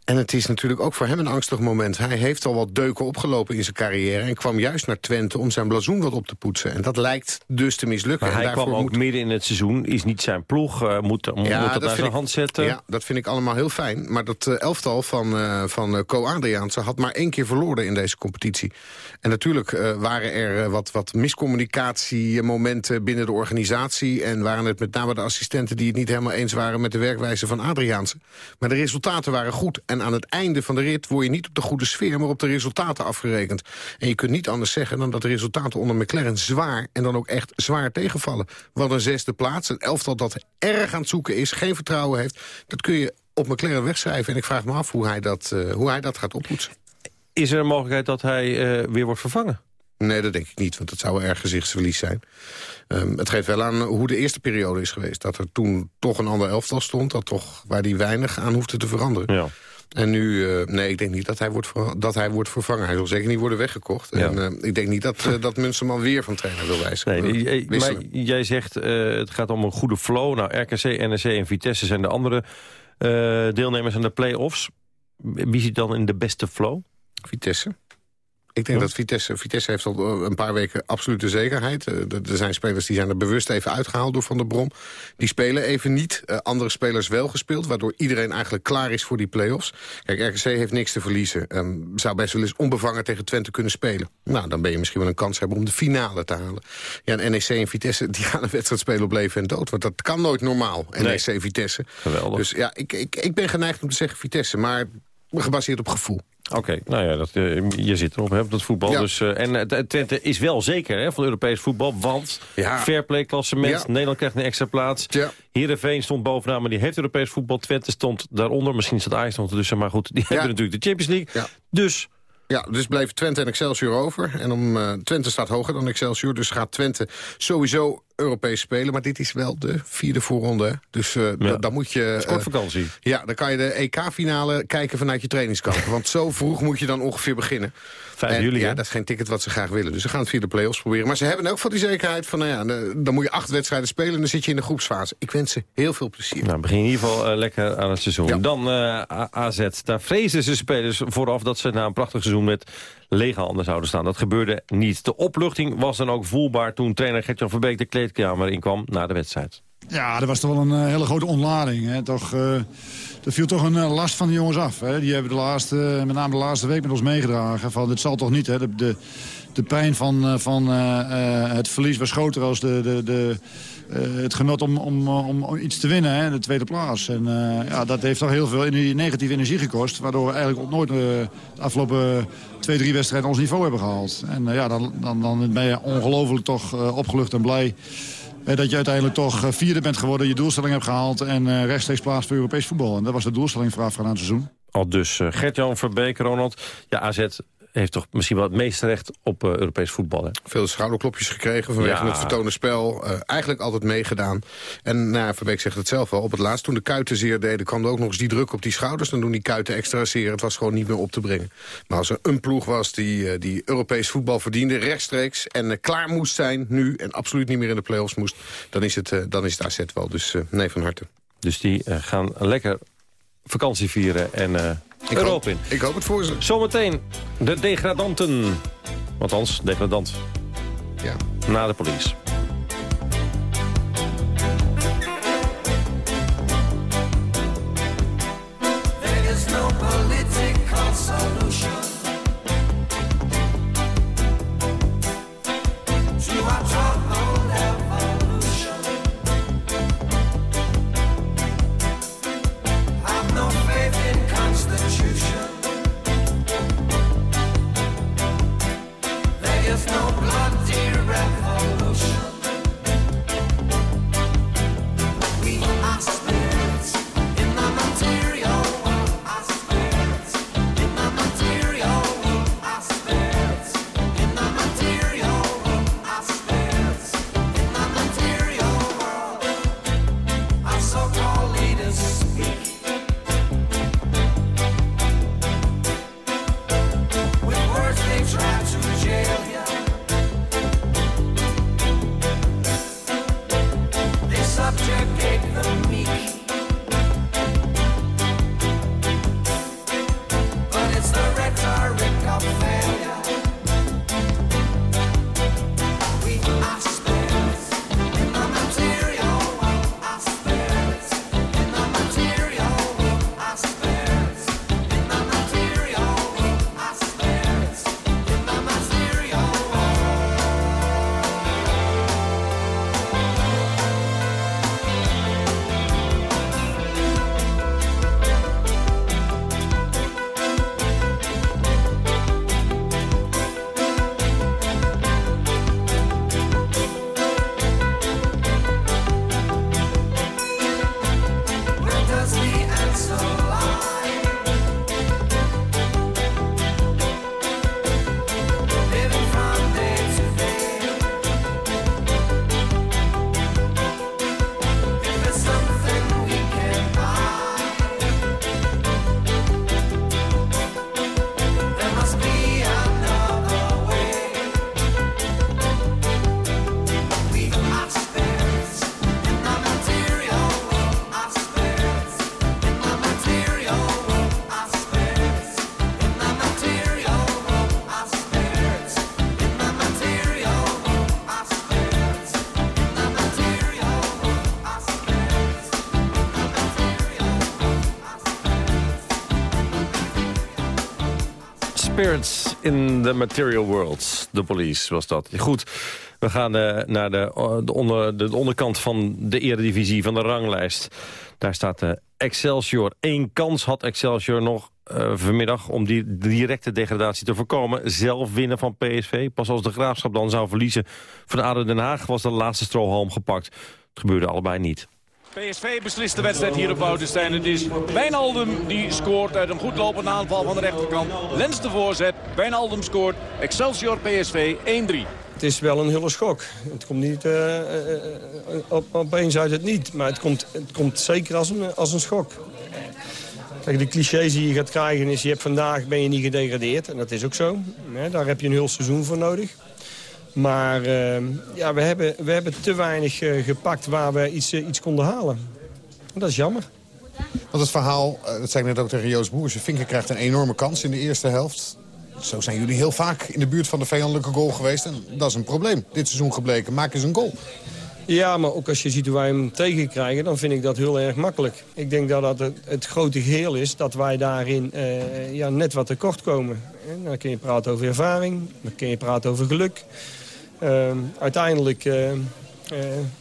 En het is natuurlijk ook voor hem een angstig moment. Hij heeft al wat deuken opgelopen in zijn carrière... en kwam juist naar Twente om zijn blazoen wat op te poetsen. En dat lijkt dus te mislukken. Maar hij kwam ook moet... midden in het seizoen, is niet zijn ploeg, uh, moet, ja, moet dat, dat naar zijn ik, hand zetten. Ja, dat vind ik allemaal heel fijn. Maar dat uh, elftal van, uh, van Co Adriaanse had maar één keer verloren in deze competitie. En natuurlijk waren er wat, wat miscommunicatiemomenten binnen de organisatie... en waren het met name de assistenten die het niet helemaal eens waren... met de werkwijze van Adriaanse. Maar de resultaten waren goed... En aan het einde van de rit word je niet op de goede sfeer... maar op de resultaten afgerekend. En je kunt niet anders zeggen dan dat de resultaten onder McLaren zwaar... en dan ook echt zwaar tegenvallen. Wat een zesde plaats, een elftal dat erg aan het zoeken is... geen vertrouwen heeft, dat kun je op McLaren wegschrijven. En ik vraag me af hoe hij dat, uh, hoe hij dat gaat oppoetsen. Is er een mogelijkheid dat hij uh, weer wordt vervangen? Nee, dat denk ik niet, want dat zou erg gezichtsverlies zijn. Um, het geeft wel aan hoe de eerste periode is geweest. Dat er toen toch een ander elftal stond... Dat toch, waar die weinig aan hoefde te veranderen. Ja. En nu, uh, nee, ik denk niet dat hij, wordt dat hij wordt vervangen. Hij zal zeker niet worden weggekocht. Ja. En uh, ik denk niet dat, uh, dat Munsterman weer van trainer wil wijzigen. Nee, maar jij zegt, het gaat om een goede flow. Nou, RKC, NEC en Vitesse zijn de andere deelnemers aan de play-offs. Wie zit dan in de beste flow? Vitesse. Ik denk ja. dat Vitesse, Vitesse heeft al een paar weken absolute zekerheid. Uh, er zijn spelers die zijn er bewust even uitgehaald door Van der Brom. Die spelen even niet. Uh, andere spelers wel gespeeld, waardoor iedereen eigenlijk klaar is voor die play-offs. Kijk, RKC heeft niks te verliezen. Um, zou best wel eens onbevangen tegen Twente kunnen spelen. Nou, dan ben je misschien wel een kans hebben om de finale te halen. Ja, en NEC en Vitesse, die gaan een wedstrijd spelen op leven en dood. Want dat kan nooit normaal, NEC en Vitesse. Geweldig. Dus ja, ik, ik, ik ben geneigd om te zeggen Vitesse, maar gebaseerd op gevoel. Oké, okay, nou ja, dat, uh, je zit erop, hè, op dat voetbal. Ja. Dus, uh, en uh, Twente is wel zeker hè, van Europees voetbal, want ja. fairplay klassement, ja. Nederland krijgt een extra plaats. Ja. Heerenveen stond bovenaan, maar die heeft Europees voetbal. Twente stond daaronder, misschien staat Ajax tussen, maar goed, die hebben natuurlijk de Champions League. Dus... Ja, dus blijft Twente en Excelsior over. En om, uh, Twente staat hoger dan Excelsior, dus gaat Twente sowieso Europees spelen. Maar dit is wel de vierde voorronde. Dus uh, ja. dan moet je... Uh, vakantie. Ja, dan kan je de EK-finale kijken vanuit je trainingskamp. Want zo vroeg moet je dan ongeveer beginnen. 5 juli, Ja, dat is geen ticket wat ze graag willen. Dus ze gaan het via de play-offs proberen. Maar ze hebben ook van die zekerheid van... Nou ja, dan moet je acht wedstrijden spelen en dan zit je in de groepsfase. Ik wens ze heel veel plezier. Nou, begin in ieder geval uh, lekker aan het seizoen. Ja. Dan uh, AZ. Daar vrezen ze spelers vooraf dat ze na een prachtig seizoen... met lege handen zouden staan. Dat gebeurde niet. De opluchting was dan ook voelbaar toen trainer Gertjan Verbeek de kleedkamer inkwam na de wedstrijd. Ja, er was toch wel een uh, hele grote ontlading. Hè. Toch, uh, er viel toch een uh, last van de jongens af. Hè. Die hebben de laatste, met name de laatste week met ons meegedragen. Van, dit zal toch niet, hè. De, de, de pijn van, van het verlies was groter als de... de, de het genot om, om, om, iets te winnen, hè, de tweede plaats. En ja, dat heeft toch heel veel negatieve energie gekost. Waardoor we eigenlijk nooit de afgelopen twee, drie wedstrijden ons niveau hebben gehaald. En ja, dan, dan, dan ben je ongelooflijk toch opgelucht en blij... dat je uiteindelijk toch vierde bent geworden, je doelstelling hebt gehaald... en rechtstreeks plaats voor Europees voetbal. En dat was de doelstelling voorafgaand aan het seizoen. Al dus Gert-Jan Verbeek, Ronald. Ja, AZ heeft toch misschien wel het meeste recht op uh, Europees voetbal. Hè? Veel schouderklopjes gekregen vanwege Ja. het vertonen spel. Eh, eigenlijk altijd meegedaan. En nou, Verbeek zegt het zelf wel. Op het laatst, toen de kuiten zeer deden... kwam er ook nog eens die druk op die schouders. Dan doen die kuiten extra zeer. Het was gewoon niet meer op te brengen. Maar als er een ploeg was die, eh, die Europees voetbal verdiende... rechtstreeks en eh, klaar moest zijn nu... en absoluut niet meer in de play-offs moest... dan is het, eh, dan is het AZ wel. Dus eh, nee, van harte. Dus die eh, gaan lekker vakantie vieren en eh Ik Europa hoop, in. ik hoop het voor ze. Zometeen de degradanten. Althans, degradant. Ja. Na de police. In the Material World. De police was dat. Goed, we gaan eh, naar de, de, onder, de onderkant van de eredivisie, van de ranglijst. Daar staat de Excelsior. Eén kans had Excelsior nog eh, vanmiddag om die directe degradatie te voorkomen. Zelf winnen van PSV. Pas als de Graafschap dan zou verliezen van ADO Den Haag... was de laatste strohalm gepakt. Het gebeurde allebei niet. PSV beslist de wedstrijd hier op Woudenstein. Het is Wijnaldum die scoort uit een goed lopende aanval van de rechterkant. Lens de voorzet, Wijnaldum scoort. Excelsior PSV 1-3. Het is wel een hele schok. Het komt niet eh, eh, op, opeens uit het niet. Maar het komt, het komt zeker als een, als een schok. De clichés die je gaat krijgen is... je hebt vandaag ben je niet gedegradeerd. En dat is ook zo. Daar heb je een heel seizoen voor nodig. Maar eh, ja, we, hebben, we hebben te weinig eh, gepakt waar we iets, eh, iets konden halen. En dat is jammer. Want het verhaal, eh, dat zei ik net ook tegen Joost Boerse... Vinker krijgt een enorme kans in de eerste helft. Zo zijn jullie heel vaak in de buurt van de vijandelijke goal geweest. En dat is een probleem. Dit seizoen gebleken. Maak eens een goal. Ja, maar ook als je ziet hoe wij hem tegenkrijgen, dan vind ik dat heel erg makkelijk. Ik denk dat dat het, het grote geheel is dat wij daarin eh, ja, net wat tekort komen. En dan kun je praten over ervaring, dan kun je praten over geluk. Ehm, uiteindelijk eh,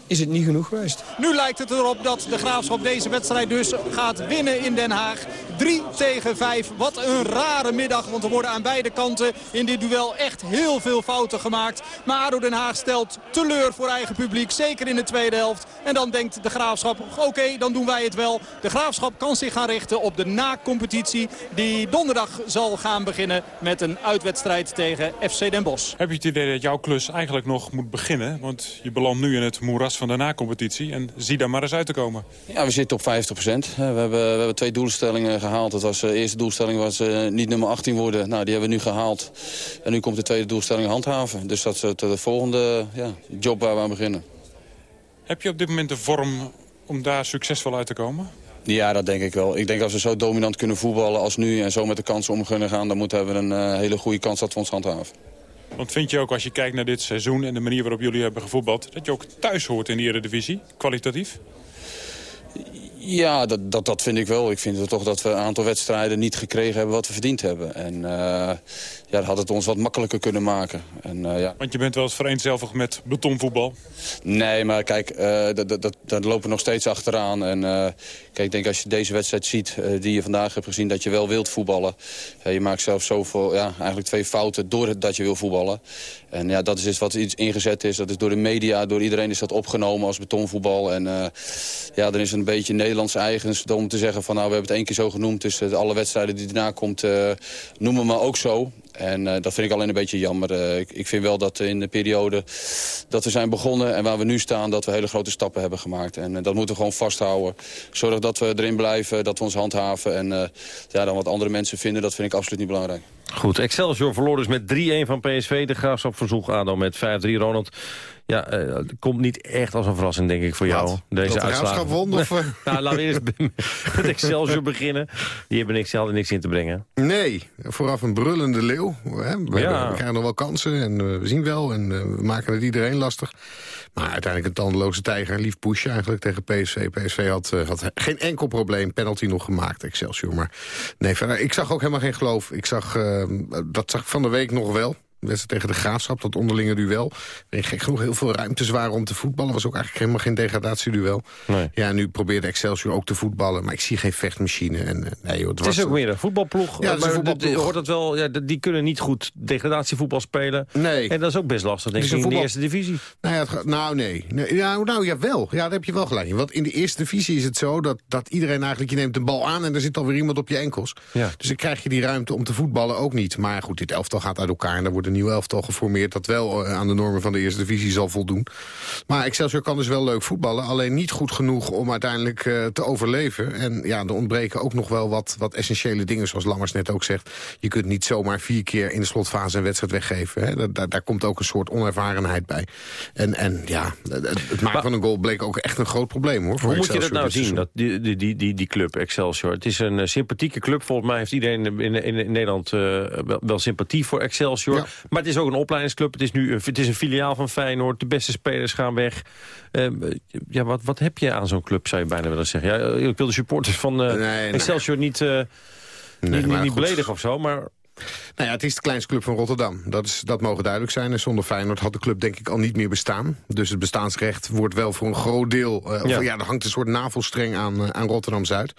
is het niet genoeg geweest. Nu lijkt het erop dat de Graafschap deze wedstrijd dus gaat winnen in Den Haag. 3-1 3 tegen 5. Wat een rare middag, want er worden aan beide kanten in dit duel echt heel veel fouten gemaakt. Maar ADO Den Haag stelt teleur voor eigen publiek, zeker in de tweede helft. En dan denkt de Graafschap, oké, dan doen wij het wel. De Graafschap kan zich gaan richten op de na-competitie die donderdag zal gaan beginnen met een uitwedstrijd tegen FC Den Bosch. Heb je het idee dat jouw klus eigenlijk nog moet beginnen? Want je belandt nu in het moeras van de na-competitie. En zie daar maar eens uit te komen. Ja, we zitten op 50 procent. We hebben, we hebben twee doelstellingen gehaald. Dat was, eh, de eerste doelstelling was eh, niet nummer 18 worden. Nou, die hebben we nu gehaald. En nu komt de tweede doelstelling handhaven. Dus dat is het, de volgende ja, job waar we aan beginnen. Heb je op dit moment de vorm om daar succesvol uit te komen? Ja, dat denk ik wel. Ik denk als we zo dominant kunnen voetballen als nu... en zo met de kansen om kunnen gaan... dan moeten we een eh, hele goede kans dat we ons handhaven. Want vind je ook als je kijkt naar dit seizoen en de manier waarop jullie hebben gevoetbald... dat je ook thuis hoort in de Eredivisie, kwalitatief? Ja, dat, dat, dat vind ik wel. Ik vind toch dat we een aantal wedstrijden niet gekregen hebben wat we verdiend hebben. En uh, ja, dat had het ons wat makkelijker kunnen maken. En, uh, ja. Want je bent wel eens vereenzelvigd met betonvoetbal? Nee, maar kijk, uh, dat, daar lopen we nog steeds achteraan. En kijk, ik denk als je deze wedstrijd ziet die je vandaag hebt gezien... dat je wel wilt voetballen. je maakt zelf zoveel, ja, eigenlijk twee fouten doordat je wil voetballen. En ja, dat is iets wat iets ingezet is. Dat is door de media, door iedereen is dat opgenomen als betonvoetbal. En ja, er is een beetje Nederlands eigens om te zeggen van... nou, we hebben het één keer zo genoemd. Dus alle wedstrijden die daarna komt, noemen we maar ook zo. En uh, dat vind ik alleen een beetje jammer. Ik, ik, vind wel dat in de periode dat we zijn begonnen... en waar we nu staan, dat we hele grote stappen hebben gemaakt. En dat moeten we gewoon vasthouden. Zorg dat we erin blijven, dat we ons handhaven. En ja, dan wat andere mensen vinden, dat vind ik absoluut niet belangrijk. Goed, Excelsior verloor dus met 3-1 van PSV. De Graafschap verzoeg ADO met 5-3. Ronald, ja, uh, komt niet echt als een verrassing, denk ik, voor jou. Deze dat de Graafschap won? Of... nou, laten we eerst met Excelsior beginnen. Die hebben niks, hadden niks in te brengen. Nee, vooraf een brullende leeuw. Hè? We, ja. we, krijgen nog wel kansen en uh, we zien wel. En uh, we maken het iedereen lastig. Maar uiteindelijk een tandeloze tijger. Lief push eigenlijk tegen PSV. PSV had, had geen enkel probleem. Penalty nog gemaakt, Excelsior. Maar nee, verder, ik zag ook helemaal geen geloof. Ik zag, dat zag ik van de week nog wel wedstrijd tegen de Graafschap, dat onderlinge duel. Waarin gek genoeg heel veel ruimtes waren om te voetballen. was ook eigenlijk helemaal geen degradatieduel. Nee. Ja, nu probeerde Excelsior ook te voetballen, maar ik zie geen vechtmachine. En, nee, joh, het, het was, is ook meer een voetbalploeg. Ja, maar voetbalploeg. Hoort het wel, ja, die kunnen niet goed degradatievoetbal spelen. Nee. En dat is ook best lastig, denk ik, in de eerste divisie. Nou, ja, het, nou nee. nee nou, nou, jawel. Ja, daar heb je wel gelijk in. Want in de eerste divisie is het zo dat, dat iedereen eigenlijk... je neemt de bal aan en er zit alweer iemand op je enkels. Ja. Dus dan krijg je die ruimte om te voetballen ook niet. Maar goed, dit elftal gaat uit elkaar en er wordt een nieuw elftal geformeerd dat wel aan de normen van de eerste divisie zal voldoen. Maar Excelsior kan dus wel leuk voetballen. Alleen niet goed genoeg om uiteindelijk uh, te overleven. En ja, er ontbreken ook nog wel wat, wat essentiële dingen, zoals Lammers net ook zegt. Je kunt niet zomaar vier keer in de slotfase een wedstrijd weggeven. Hè. Daar, daar komt ook een soort onervarenheid bij. En, en ja, het, maken van een goal bleek ook echt een groot probleem. hoor. Hoe moet je dat nou zien, dat, die, die, die, die club Excelsior? Het is een uh, sympathieke club. Volgens mij heeft iedereen in, in, in Nederland uh, wel, wel, sympathie voor Excelsior. Ja. Maar het is ook een opleiding Club. Het is nu het is een filiaal van Feyenoord. De beste spelers gaan weg. Uh, ja, wat, wat heb je aan zo'n club, zou je bijna willen zeggen? Ja, ik wil de supporters van uh, nee, Excelsior niet, uh, nee, niet, niet beledigen of zo, maar... Nou ja, het is de kleinste club van Rotterdam. Dat, is, dat mogen duidelijk zijn. En zonder Feyenoord had de club denk ik al niet meer bestaan. Dus het bestaansrecht wordt wel voor een groot deel... Uh, ja. Of, ja, er hangt een soort navelstreng aan, uh, aan Rotterdam-Zuid.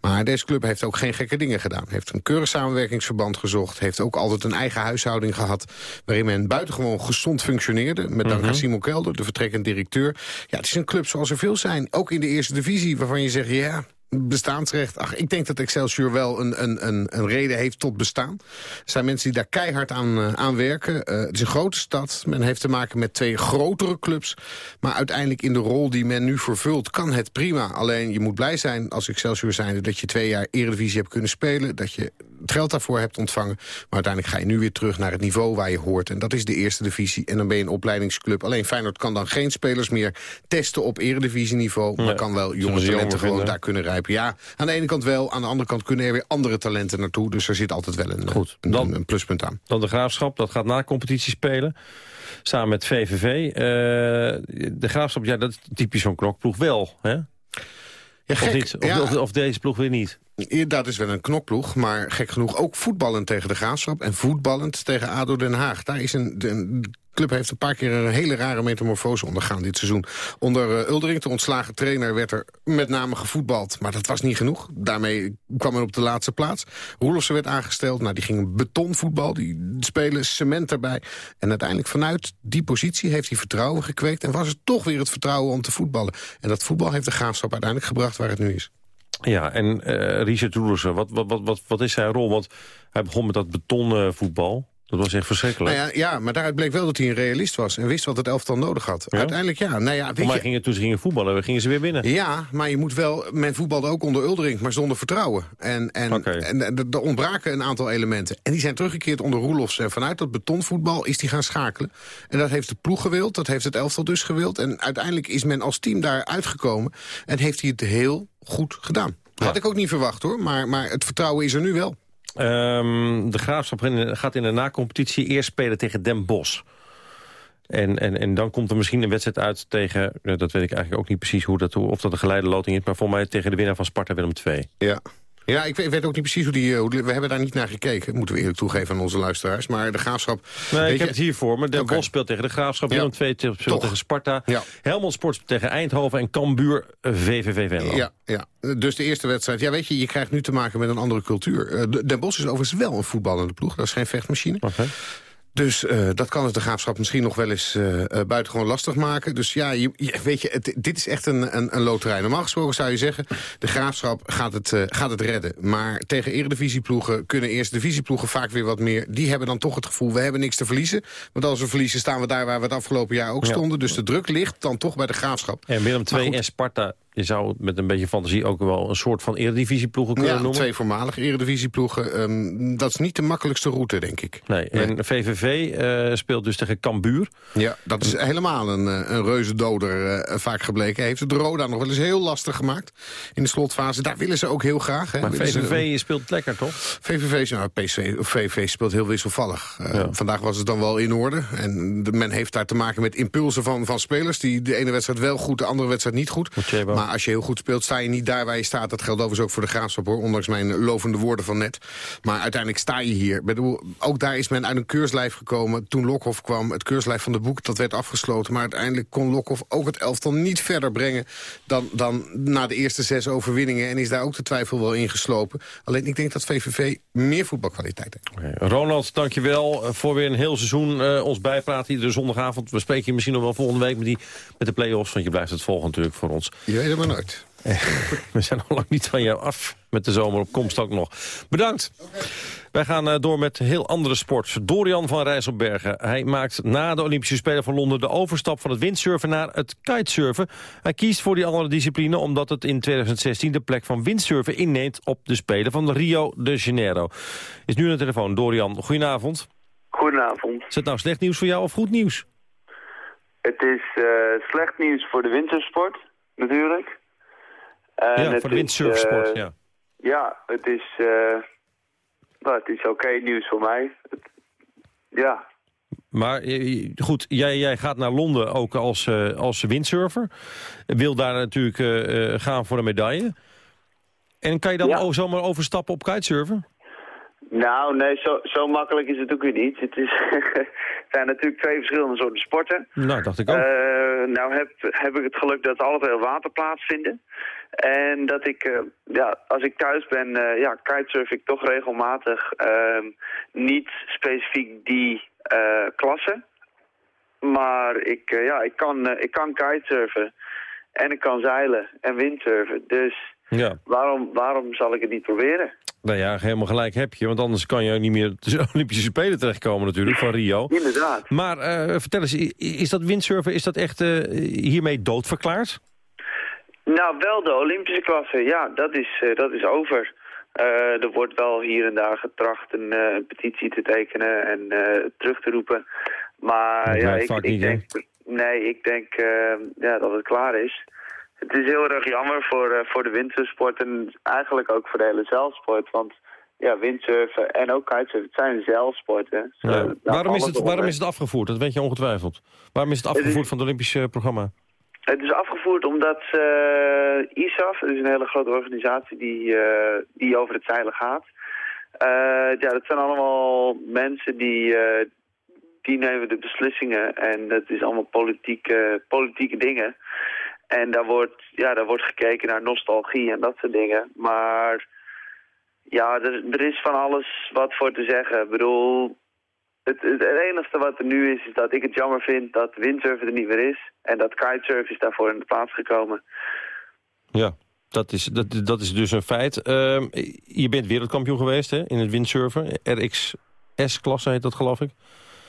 Maar deze club heeft ook geen gekke dingen gedaan. Heeft een keurig samenwerkingsverband gezocht. Heeft ook altijd een eigen huishouding gehad... waarin men buitengewoon gezond functioneerde. Met dank aan mm -hmm. Simon Kelder, de vertrekkend directeur. Ja, het is een club zoals er veel zijn. Ook in de eerste divisie, waarvan je zegt... ja, bestaansrecht. Ach, ik denk dat Excelsior wel een, een, een, een reden heeft tot bestaan. Er zijn mensen die daar keihard aan, uh, werken. Uh, het is een grote stad. Men heeft te maken met twee grotere clubs. Maar uiteindelijk in de rol die men nu vervult kan het prima. Alleen je moet blij zijn als Excelsior zijnde dat je twee jaar Eredivisie hebt kunnen spelen. Dat je het geld daarvoor hebt ontvangen. Maar uiteindelijk ga je nu weer terug naar het niveau waar je hoort. En dat is de eerste divisie. En dan ben je een opleidingsclub. Alleen Feyenoord kan dan geen spelers meer testen op eredivisieniveau. Maar Nee, kan wel jonge talenten gewoon vinden. daar kunnen rijpen. Ja, aan de ene kant wel. Aan de andere kant kunnen er weer andere talenten naartoe. Dus er zit altijd wel een, Goed, dan- een pluspunt aan. Dan de Graafschap, dat gaat na competitie spelen. Samen met VVV. Eh, de Graafschap, ja, dat is typisch zo'n knokploeg wel. Hè? Ja, of, niet? Of, Ja. of, of deze ploeg weer niet. Dat is wel een knokploeg, maar gek genoeg ook voetballend tegen de Graafschap... en voetballend tegen ADO Den Haag. Daar is een, club heeft een paar keer een hele rare metamorfose ondergaan dit seizoen. Onder eh, Uldering, de ontslagen trainer, werd er met name gevoetbald. Maar dat was niet genoeg. Daarmee kwam men op de laatste plaats. Roelofsen werd aangesteld. Nou, die ging betonvoetbal. Die spelen cement erbij. En uiteindelijk vanuit die positie heeft hij vertrouwen gekweekt. En was het toch weer het vertrouwen om te voetballen. En dat voetbal heeft de graafschap uiteindelijk gebracht waar het nu is. Ja, en eh Richard Roelofsen, wat, wat, wat, wat, is zijn rol? Want hij begon met dat betonvoetbal. Dat was echt verschrikkelijk. Nou ja, ja, maar daaruit bleek wel dat hij een realist was. En wist wat het elftal nodig had. Uiteindelijk ja. Nou ja weet je, gingen, toen ze gingen voetballen, gingen ze weer binnen. Ja, maar je moet wel... Men voetbalde ook onder Uldering, maar zonder vertrouwen. En, en, en, en er ontbraken een aantal elementen. En die zijn teruggekeerd onder Roelofs. En vanuit dat betonvoetbal is die gaan schakelen. En dat heeft de ploeg gewild, dat heeft het elftal dus gewild. En uiteindelijk is men als team daar uitgekomen. En heeft hij het heel goed gedaan. Had ik ook niet verwacht hoor, maar, maar het vertrouwen is er nu wel. Ehm, de Graafschap gaat in de nacompetitie eerst spelen tegen Den Bosch. En, en, en dan komt er misschien een wedstrijd uit tegen... eh, dat weet ik eigenlijk ook niet precies hoe dat, of dat een geleideloting is... maar voor mij tegen de winnaar van Sparta Willem II. Ja. Ja, ik weet, ook niet precies hoe die, eh, hoe die- We hebben daar niet naar gekeken, moeten we eerlijk toegeven aan onze luisteraars. Maar de graafschap... Nee, ik heb het hier voor me. Den Bosch speelt tegen de Graafschap, Ja. Willem II speelt Toch. tegen Sparta... Ja. Helmond Sport tegen Eindhoven en Cambuur eh, VVV Venlo. Ja, ja, dus de eerste wedstrijd. Ja, weet je, je krijgt nu te maken met een andere cultuur. Eh, de- Den Bosch is overigens wel een voetballende ploeg. Dat is geen vechtmachine. Dus eh, dat kan het de graafschap misschien nog wel eens eh, buitengewoon lastig maken. Dus ja, je, je- weet je, het, dit is echt een, een, een loterij. Normaal gesproken zou je zeggen, de graafschap gaat het, gaat het redden. Maar tegen eredivisieploegen kunnen eerste divisieploegen vaak weer wat meer. Die hebben dan toch het gevoel, we hebben niks te verliezen. Want als we verliezen staan we daar waar we het afgelopen jaar ook Ja. stonden. Dus de druk ligt dan toch bij de graafschap. En Willem II en Sparta, je zou met een beetje fantasie... ook wel een soort van eredivisieploegen kunnen Ja, noemen. twee voormalige eredivisieploegen. Ehm, dat is niet de makkelijkste route, denk ik. Nee, en VVV eh, speelt dus tegen Cambuur. Ja, dat is helemaal een, eh, een reuzendoder eh, vaak gebleken. Heeft het Roda nog wel eens heel lastig gemaakt in de slotfase. Daar willen ze ook heel graag. Hè. Maar Willen ze- VVV speelt lekker, toch? VVV, nou, of VVV speelt heel wisselvallig. Vandaag was het dan wel in orde. En de, men heeft daar te maken met impulsen van, van spelers... die de ene wedstrijd wel goed, de andere wedstrijd niet goed. Maar als je heel goed speelt, sta je niet daar waar je staat. Dat geldt overigens ook voor de Graafschap, hoor. Ondanks mijn lovende woorden van net. Maar uiteindelijk sta je hier. Bedoel, ook daar is men uit een keurslijf gekomen. Toen Lokhoff kwam, het keurslijf van de boek, dat werd afgesloten. Maar uiteindelijk kon Lokhoff ook het elftal niet verder brengen... dan, dan na de eerste zes overwinningen. En is daar ook de twijfel wel ingeslopen. Alleen ik denk dat VVV meer voetbalkwaliteit heeft. Ronald, dankjewel voor weer een heel seizoen eh, ons bijpraten iedere zondagavond. We spreken je misschien nog wel volgende week met, die, met de play-offs, want je blijft het volgen natuurlijk voor ons. Je maar nooit. We zijn al lang niet van jou af met de zomer op komst ook nog. Bedankt. Wij gaan eh, door met heel andere sport. Dorian van Rijsselbergen. Hij maakt na de Olympische Spelen van Londen... de overstap van het windsurfen naar het kitesurfen. Hij kiest voor die andere discipline... omdat het in 2016 de plek van windsurfen inneemt... op de Spelen van Rio de Janeiro. Is nu aan de telefoon. Dorian, goedenavond. Goedenavond. Is het nou slecht nieuws voor jou of goed nieuws? Het is eh, slecht nieuws voor de wintersport, natuurlijk. En ja, voor de windsurfsport, eh, ja. Ja, het is, nou, het is oké nieuws voor mij. Het- ja, Maar eh, goed, jij, jij gaat naar Londen ook als, eh, als windsurfer. Wil daar natuurlijk gaan voor een medaille. En kan je dan ook zomaar overstappen op kitesurfen? Nou nee, zo, zo makkelijk is het ook weer niet. Het, is het zijn natuurlijk twee verschillende soorten sporten. Nou, dacht ik ook. Eh, nou heb, heb ik het geluk dat alle op water plaatsvinden. En dat ik, eh, ja, als ik thuis ben, eh, ja, kitesurf ik toch regelmatig ehm, niet specifiek die klasse. Maar ik, ja, ik, kan, ik kan kitesurfen en ik kan zeilen en windsurfen. Dus Ja. waarom, waarom zal ik het niet proberen? Nou ja, helemaal gelijk heb je. Want anders kan je ook niet meer de Olympische Spelen terechtkomen natuurlijk, van Rio. Inderdaad. Maar eh, vertel eens, is dat windsurfen, is dat echt eh, hiermee doodverklaard? Nou, wel de Olympische klasse, ja, dat is, eh, dat is over. Er wordt wel hier en daar getracht een, een petitie te tekenen en terug te roepen. Maar ja, ik, ik niet, denk, nee, ik denk ja, dat het klaar is. Het is heel erg jammer voor, eh, voor de wintersport en eigenlijk ook voor de hele zeilsport. Want ja, windsurfen en ook kitesurfen, het zijn zeilsporten. Ja. daar Waarom, is het, waarom is het afgevoerd? Dat weet je ongetwijfeld. Waarom is het afgevoerd van het Olympische programma? Het is afgevoerd omdat eh ISAF, dat is een hele grote organisatie die, eh, die over het zeilen gaat. Ja, dat zijn allemaal mensen die, die nemen de beslissingen. En het is allemaal politieke, politieke dingen. En daar wordt, ja, daar wordt gekeken naar nostalgie en dat soort dingen. Maar ja, er, er is van alles wat voor te zeggen. Ik bedoel, het, het, enige wat er nu is, is dat ik het jammer vind dat windsurfen er niet meer is. En dat kitesurf is daarvoor in de plaats gekomen. Ja, dat is, dat, dat is dus een feit. Ehm, je bent wereldkampioen geweest hè, in het windsurfen. RXS-klasse heet dat, geloof ik.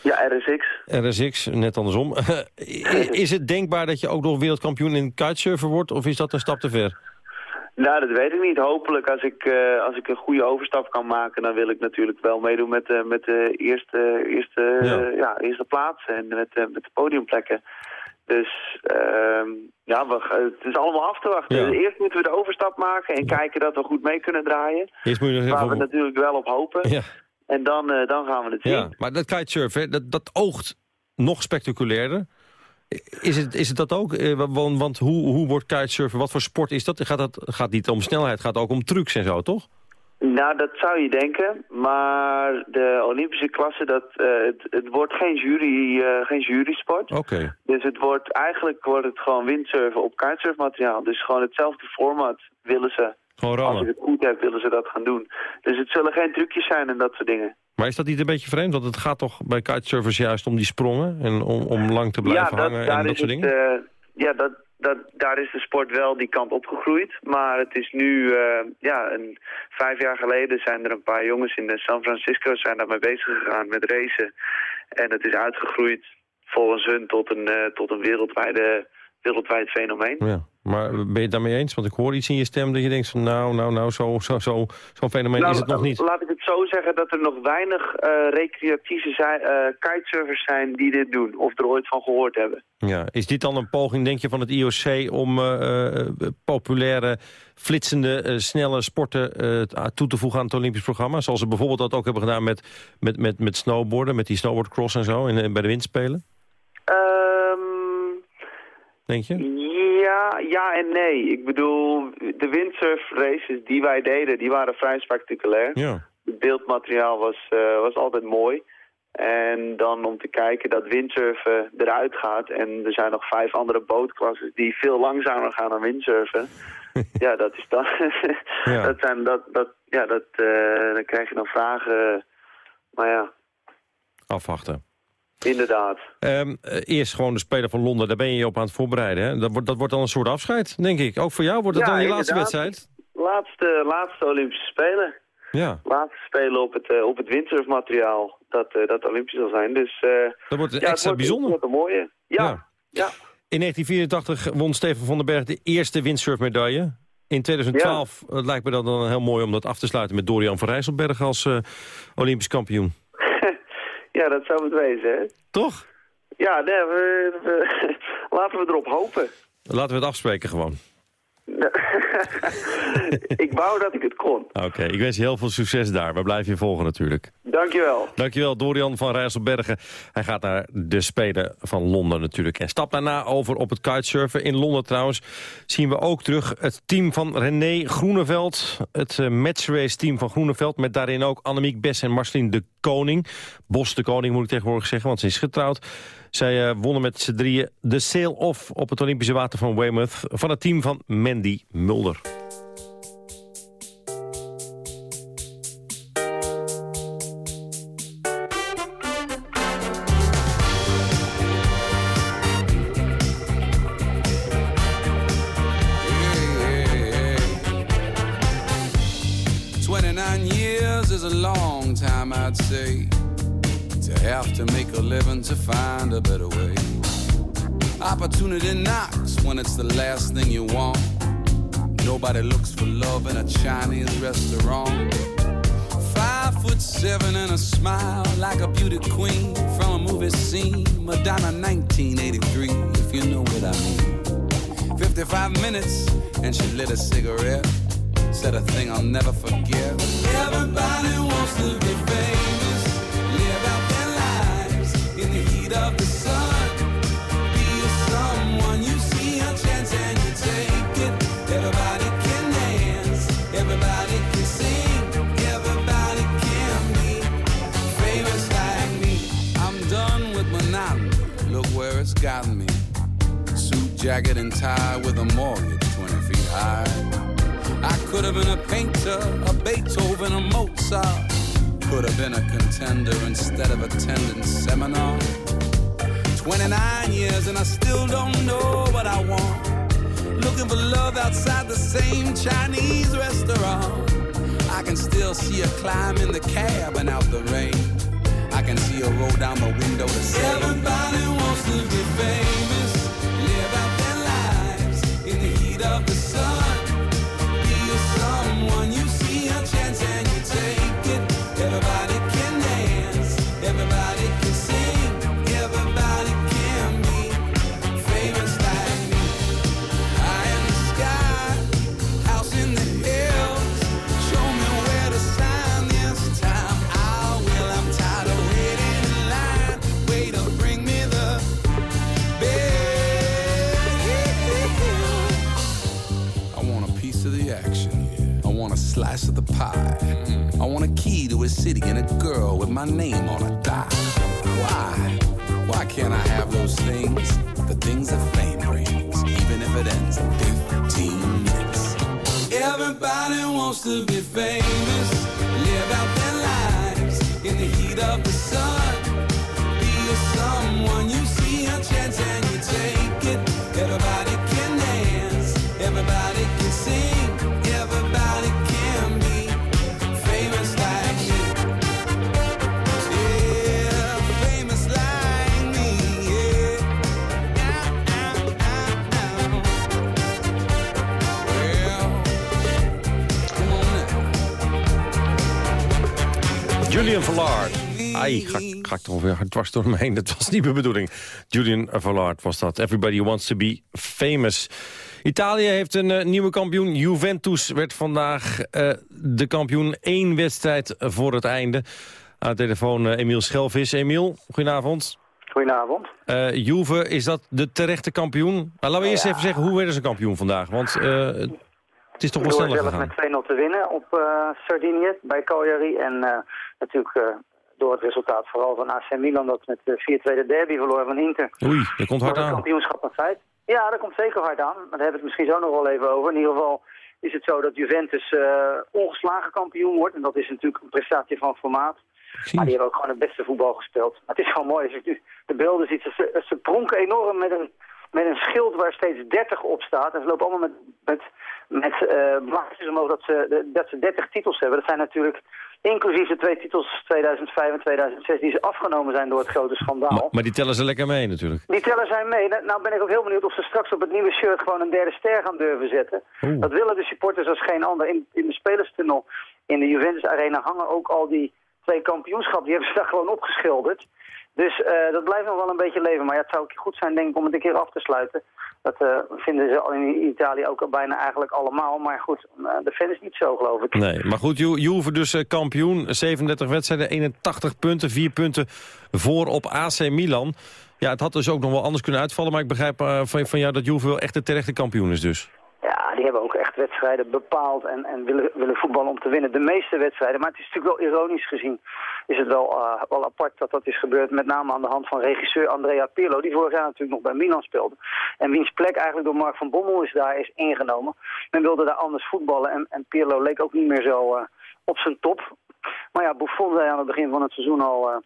Ja, RSX. RSX, net andersom. is het denkbaar dat je ook nog wereldkampioen in kitesurfen wordt... of is dat een stap te ver? Nou, dat weet ik niet. Hopelijk, als ik, eh, als ik een goede overstap kan maken... dan wil ik natuurlijk wel meedoen met, eh, met de eerste, eerste, Ja. ja. eerste plaats en met, eh, met de podiumplekken. Dus ehm, ja, we, het is allemaal af te wachten. Ja. Eerst moeten we de overstap maken en kijken dat we goed mee kunnen draaien. Eerst moet je nog Waar we natuurlijk wel op hopen. Ja. En dan, eh, dan gaan we het zien. Ja, maar dat kitesurfen, dat, dat oogt nog spectaculairder. Is het, is het dat ook? Eh, wa- Want, want hoe, hoe wordt kitesurfen, wat voor sport is dat? Gaat dat gaat niet om snelheid, gaat ook om trucs en zo, toch? Nou, dat zou je denken. Maar de Olympische klasse, dat, eh, het, het wordt geen, jury, eh, geen jurysport. Oké. Dus het wordt, eigenlijk wordt het gewoon windsurfen op kitesurfmateriaal. Dus gewoon hetzelfde format willen ze. Gewoon Als je het goed hebt, willen ze dat gaan doen. Dus het zullen geen trucjes zijn en dat soort dingen. Maar is dat niet een beetje vreemd? Want het gaat toch bij kitesurfers juist om die sprongen... en om, om lang te blijven ja, hangen en dat is soort het, dingen? eh, ja, dat, dat, daar is de sport wel die kant opgegroeid. Maar het is nu, eh, ja, een, vijf jaar geleden zijn er een paar jongens in San Francisco zijn daarmee bezig gegaan met racen. En het is uitgegroeid volgens hun tot een, eh, tot een wereldwijde, wereldwijd fenomeen. Ja. Maar ben je het daarmee eens? Want ik hoor iets in je stem dat je denkt van... nou, nou, nou, zo'n zo, zo, zo'n fenomeen Nou, is het nog niet. Laat ik het zo zeggen dat er nog weinig eh, recreatieve eh, kitesurfers zijn die dit doen. Of er ooit van gehoord hebben. Ja. Is dit dan een poging, denk je, van het IOC... om eh, populaire, flitsende, snelle sporten toe te voegen aan het Olympisch programma? Zoals ze bijvoorbeeld dat ook hebben gedaan met, met, met, met snowboarden... met die snowboardcross en zo, in, eh, bij de windspelen? Denk je? Ja, ja en nee. Ik bedoel, de windsurf races die wij deden, die waren vrij spectaculair. Ja. Het beeldmateriaal was, eh, was altijd mooi. En dan om te kijken dat windsurfen eruit gaat. En er zijn nog vijf andere bootklassen die veel langzamer gaan dan windsurfen. ja, dat is dan... Ja. dat zijn, dat, dat, ja, dat, eh, dan krijg je dan vragen. Maar ja, Afwachten. Inderdaad. Ehm, eh, eerst gewoon de Speler van Londen, daar ben je je op aan het voorbereiden. Hè? Dat, wordt, dat wordt dan een soort afscheid, denk ik. Ook voor jou wordt het Ja, dan je laatste wedstrijd? Laatste, laatste Olympische Spelen. Ja. laatste spelen op het, eh, op het windsurfmateriaal dat, eh, dat Olympisch zal zijn. Dus, eh, Dat wordt ja, extra het wordt, bijzonder. Het wordt een mooie. Ja, ja. In 1984 won Steven van den Berg de eerste windsurfmedaille. In 2012 eh, lijkt me dat dan heel mooi om dat af te sluiten... met Dorian van Rijsselberg als Olympisch kampioen. Ja, dat zou het wezen, hè? Toch? Ja, nee, we, we- laten we erop hopen. Laten we het afspreken gewoon. Ik wou dat ik het kon. Oké, ik wens je heel veel succes daar. We blijven je volgen natuurlijk. Dankjewel. Dankjewel, Dorian van Rijsselbergen. Hij gaat naar de Spelen van Londen natuurlijk. En stapt daarna over op het kitesurfen. In Londen trouwens zien we ook terug het team van René Groeneveld. Het eh, matchrace team van Groeneveld. Met daarin ook Annemiek Bess en Marceline de Koning. Bos de Koning moet ik tegenwoordig zeggen, want ze is getrouwd. Zij eh, wonnen met z'n drieën de sail-off op het Olympische water van Weymouth... van het team van Mandy Mulder. Find a better way. Opportunity knocks when it's the last thing you want. Nobody looks for love in a Chinese restaurant. Five foot seven and a smile like a beauty queen from a movie scene. Madonna 1983, if you know what I mean. 55 minutes and she lit a cigarette. Said a thing I'll never forget. Everybody wants to be got me. Suit, jacket, and tie with a mortgage 20 feet high. I could have been a painter, a Beethoven, a Mozart. Could have been a contender instead of attending seminar. 29 years and I still don't know what I want. Looking for love outside the same Chinese restaurant. I can still see her climb in the cab and out the rain. I can see her roll down the window to say, Everybody wants to be famous, live out their lives in the heat of the sun. Slice of the pie. I want a key to a city and a girl with my name on a die. Why? Why can't I have those things? The things that fame brings, even if it ends in 15 minutes. Everybody wants to be famous, live out their lives in the heat of the sun. Be a someone you see Ai, ga, ga ik toch weer dwars door me heen. Dat was niet mijn bedoeling. Julian Vallard was dat. Everybody wants to be famous. Italië heeft een eh, nieuwe kampioen. Juventus werd vandaag eh, de kampioen. Eén wedstrijd voor het einde. Aan de telefoon eh, Emiel Schelvis. Emiel, goedenavond. Goedenavond. Juve, is dat de terechte kampioen? Nou, laten we eerst even zeggen, hoe werden ze kampioen vandaag? Want het is toch wel sneller zelf gegaan. met 2-0 te winnen op Sardinië bij Cagliari. En natuurlijk door het resultaat vooral van AC Milan dat met de 4-2 de derby verloor van Inter. Oei, dat komt hard Was het aan. kampioenschap een feit? Ja, dat komt zeker hard aan. Maar daar hebben we het misschien zo nog wel even over. In ieder geval is het zo dat Juventus eh, ongeslagen kampioen wordt. En dat is natuurlijk een prestatie van formaat. Maar die hebben ook gewoon het beste voetbal gespeeld. Maar het is gewoon mooi als je nu de beelden ziet. Ze, ze pronken enorm met een, met een schild waar steeds 30 op staat. En ze lopen allemaal met, met, met eh, blaadjes omhoog dat ze, dat ze 30 titels hebben. Dat zijn natuurlijk inclusief de twee titels 2005 en 2006 die ze afgenomen zijn door het grote schandaal. Maar, maar die tellen ze lekker mee natuurlijk. Die tellen zijn mee. Nou nou ben ik ook heel benieuwd of ze straks op het nieuwe shirt gewoon een derde ster gaan durven zetten. Dat willen de supporters als geen ander. In, in de spelerstunnel in de Juventus Arena hangen ook al die twee kampioenschappen. Die hebben ze daar gewoon opgeschilderd. Dus eh, dat blijft nog wel een beetje leven. Maar ja, het zou goed zijn denk ik om het een keer af te sluiten. Dat eh, vinden ze in Italië ook bijna eigenlijk allemaal. Maar goed, eh, de fans niet zo geloof ik. Nee, maar goed, Ju- Juve dus kampioen. 37 wedstrijden, 81 punten, 4 punten voor op AC Milan. Ja, het had dus ook nog wel anders kunnen uitvallen. Maar ik begrijp van, van jou dat Juve wel echt de terechte kampioen is dus. Ja, die hebben ook echt wedstrijden bepaald en, en willen, willen voetballen om te winnen. De meeste wedstrijden, maar het is natuurlijk wel ironisch gezien, is het wel, eh, wel apart dat dat is gebeurd. Met name aan de hand van regisseur Andrea Pirlo, die vorig jaar natuurlijk nog bij Milan speelde. En wiens plek eigenlijk door Mark van Bommel is daar is ingenomen. Men wilde daar anders voetballen en, en Pirlo leek ook niet meer zo eh, op zijn top. Maar ja, Buffon zei aan het begin van het seizoen al... eh,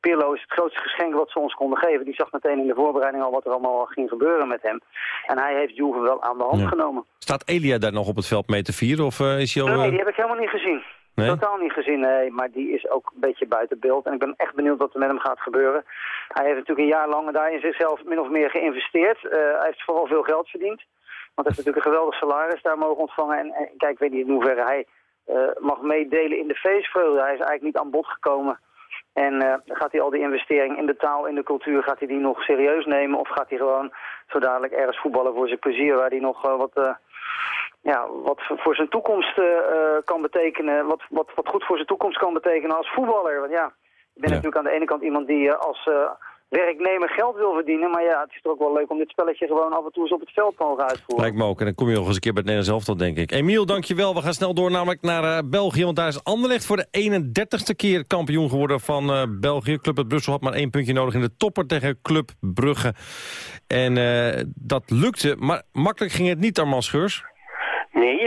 Pirlo is het grootste geschenk wat ze ons konden geven. Die zag meteen in de voorbereiding al wat er allemaal ging gebeuren met hem. En hij heeft Juve wel aan de hand Ja. genomen. Staat Elia daar nog op het veld mee te vieren? Of eh, is hij al... Nee, eh, die heb ik helemaal niet gezien. Nee? Totaal niet gezien, nee. Maar die is ook een beetje buiten beeld. En ik ben echt benieuwd wat er met hem gaat gebeuren. Hij heeft natuurlijk een jaar lang daar in zichzelf min of meer geïnvesteerd. Eh, hij heeft vooral veel geld verdiend. Want hij heeft natuurlijk een geweldig salaris daar mogen ontvangen. En, en kijk, ik weet niet in hoeverre hij mag meedelen in de feestvreugde. Hij is eigenlijk niet aan bod gekomen. En eh, gaat hij al die investering in de taal, in de cultuur, gaat hij die nog serieus nemen? Of gaat hij gewoon zo dadelijk ergens voetballen voor zijn plezier, waar hij nog eh, wat, eh, ja, wat voor- zijn toekomst kan betekenen, wat, wat, wat goed voor zijn toekomst kan betekenen als voetballer? Want ja, ik ben natuurlijk aan de ene kant iemand die als, werknemer geld wil verdienen. Maar ja, het is toch ook wel leuk om dit spelletje gewoon af en toe eens op het veld te mogen uitvoeren. Lijkt me ook. En dan kom je nog eens een keer bij het Nederlands elftal, denk ik. Emiel, dankjewel. We gaan snel door namelijk naar eh, België. Want daar is Anderlecht voor de 31ste keer kampioen geworden van eh, België. Club uit Brussel had maar één puntje nodig in de topper tegen Club Brugge. En eh, dat lukte, maar makkelijk ging het niet, Armand Scheurs. Nee,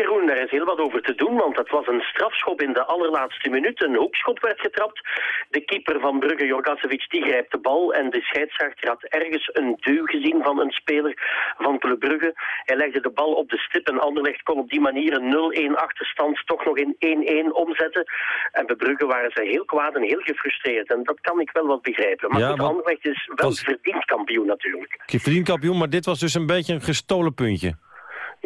is heel wat over te doen, want dat was een strafschop in de allerlaatste minuut. Een hoekschop werd getrapt. De keeper van Brugge, Jorgasevic, die grijpt de bal en de scheidsrechter had ergens een duw gezien van een speler van Club Brugge. Hij legde de bal op de stip en Anderlecht kon op die manier een 0-1 achterstand toch nog in 1-1 omzetten. En bij Brugge waren ze heel kwaad en heel gefrustreerd en dat kan ik wel wat begrijpen. Maar Ja, goed, Anderlecht is wel was- verdiend kampioen natuurlijk. Je verdient kampioen, maar dit was dus een beetje een gestolen puntje.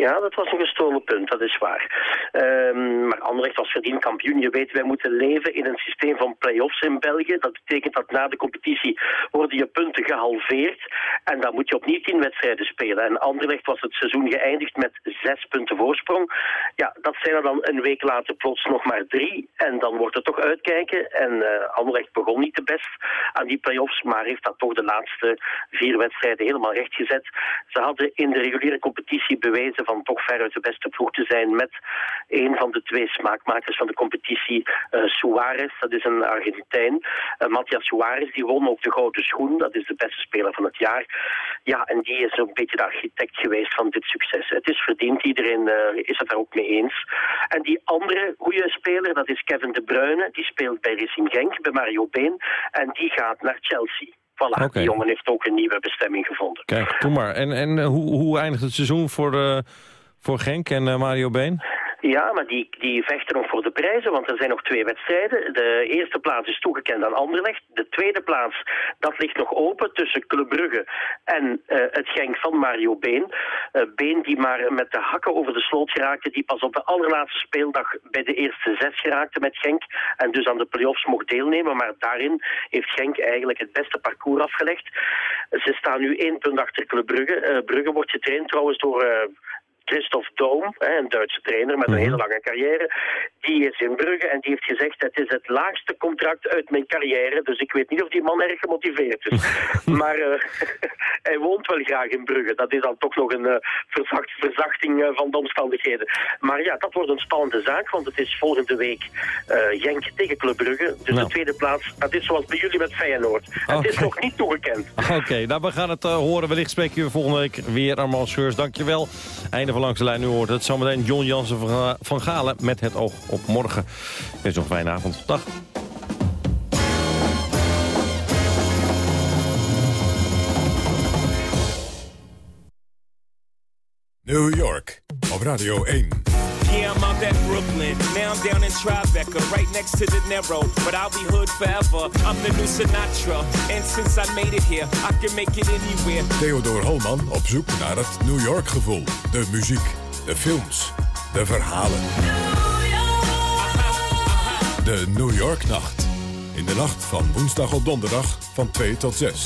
Ja, dat was een gestolen punt, dat is waar. Ehm, maar Anderlecht was verdiend kampioen. Je weet, wij moeten leven in een systeem van play-offs in België. Dat betekent dat na de competitie worden je punten gehalveerd. En dan moet je opnieuw tien wedstrijden spelen. En Anderlecht was het seizoen geëindigd met zes punten voorsprong. Ja, dat zijn er dan een week later plots nog maar drie. En dan wordt het toch uitkijken. En eh Anderlecht begon niet te best aan die play-offs, maar heeft dat toch de laatste vier wedstrijden helemaal rechtgezet. Ze hadden in de reguliere competitie bewezen van toch veruit de beste ploeg te zijn met een van de twee smaakmakers van de competitie, eh Suarez, dat is een Argentijn. Eh, Matthias Suarez, die won ook de gouden schoen, dat is de beste speler van het jaar. Ja, en die is een beetje de architect geweest van dit succes. Het is verdiend, iedereen eh, is het daar ook mee eens. En die andere goede speler, dat is Kevin De Bruyne, die speelt bij Racing Genk, bij Mario Been, en die gaat naar Chelsea. Voilà, die jongen heeft ook een nieuwe bestemming gevonden. Kijk, doe maar. En, en eh, hoe, hoe eindigt het seizoen voor, eh, voor Genk en eh, Mario Been? Ja, maar die, die vechten nog voor de prijzen, want er zijn nog twee wedstrijden. De eerste plaats is toegekend aan Anderlecht. De tweede plaats, dat ligt nog open tussen Club Brugge en eh, het Genk van Mario Been. Eh, Been die maar met de hakken over de sloot geraakte, die pas op de allerlaatste speeldag bij de eerste zes geraakte met Genk en dus aan de play-offs mocht deelnemen. Maar daarin heeft Genk eigenlijk het beste parcours afgelegd. Ze staan nu één punt achter Club Brugge. Eh, Brugge wordt getraind trouwens door... Christophe hè, een Duitse trainer met een hele lange carrière, die is in Brugge en die heeft gezegd het is het laagste contract uit mijn carrière, dus ik weet niet of die man erg gemotiveerd is. maar eh, hij woont wel graag in Brugge, dat is dan toch nog een eh, verzacht, verzachting eh, van de omstandigheden. Maar ja, dat wordt een spannende zaak, want het is volgende week Genk tegen Club Brugge, dus Nou. de tweede plaats, dat is zoals bij jullie met Feyenoord. Het is nog niet toegekend. Oké, nou we gaan het horen. Wellicht spreken we volgende week weer Armand Scheurs. Dankjewel. Einde van Langs de Lijn. Nu hoort het zometeen John Jansen van, Ga- van Galen met het oog op morgen. Wens nog een fijne avond. New York op Radio 1. Yeah, I'm out at Brooklyn. Now I'm down in Tribeca, right next to the Narrow. But I'll be hood forever. I'm the new Sinatra. And since I made it here, I can make it anywhere. Theodor Holman op zoek naar het New York gevoel. De muziek, de films, de verhalen. De New York Nacht. In de nacht van woensdag op donderdag van 2 tot 6.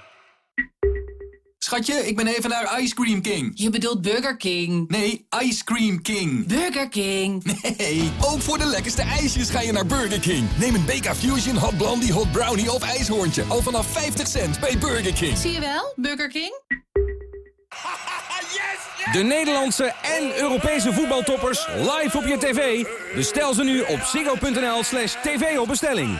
Schatje, ik ben even naar Ice Cream King. Je bedoelt Burger King. Nee, Ice Cream King. Burger King. Nee, ook voor de lekkerste ijsjes ga je naar Burger King. Neem een BK Fusion, Hot Blondie, Hot Brownie of IJshoorntje. Al vanaf 50 cent bij Burger King. Zie je wel, Burger King? De Nederlandse en Europese voetbaltoppers live op je tv. Bestel ze nu op ziggo.nl slash tv op bestelling.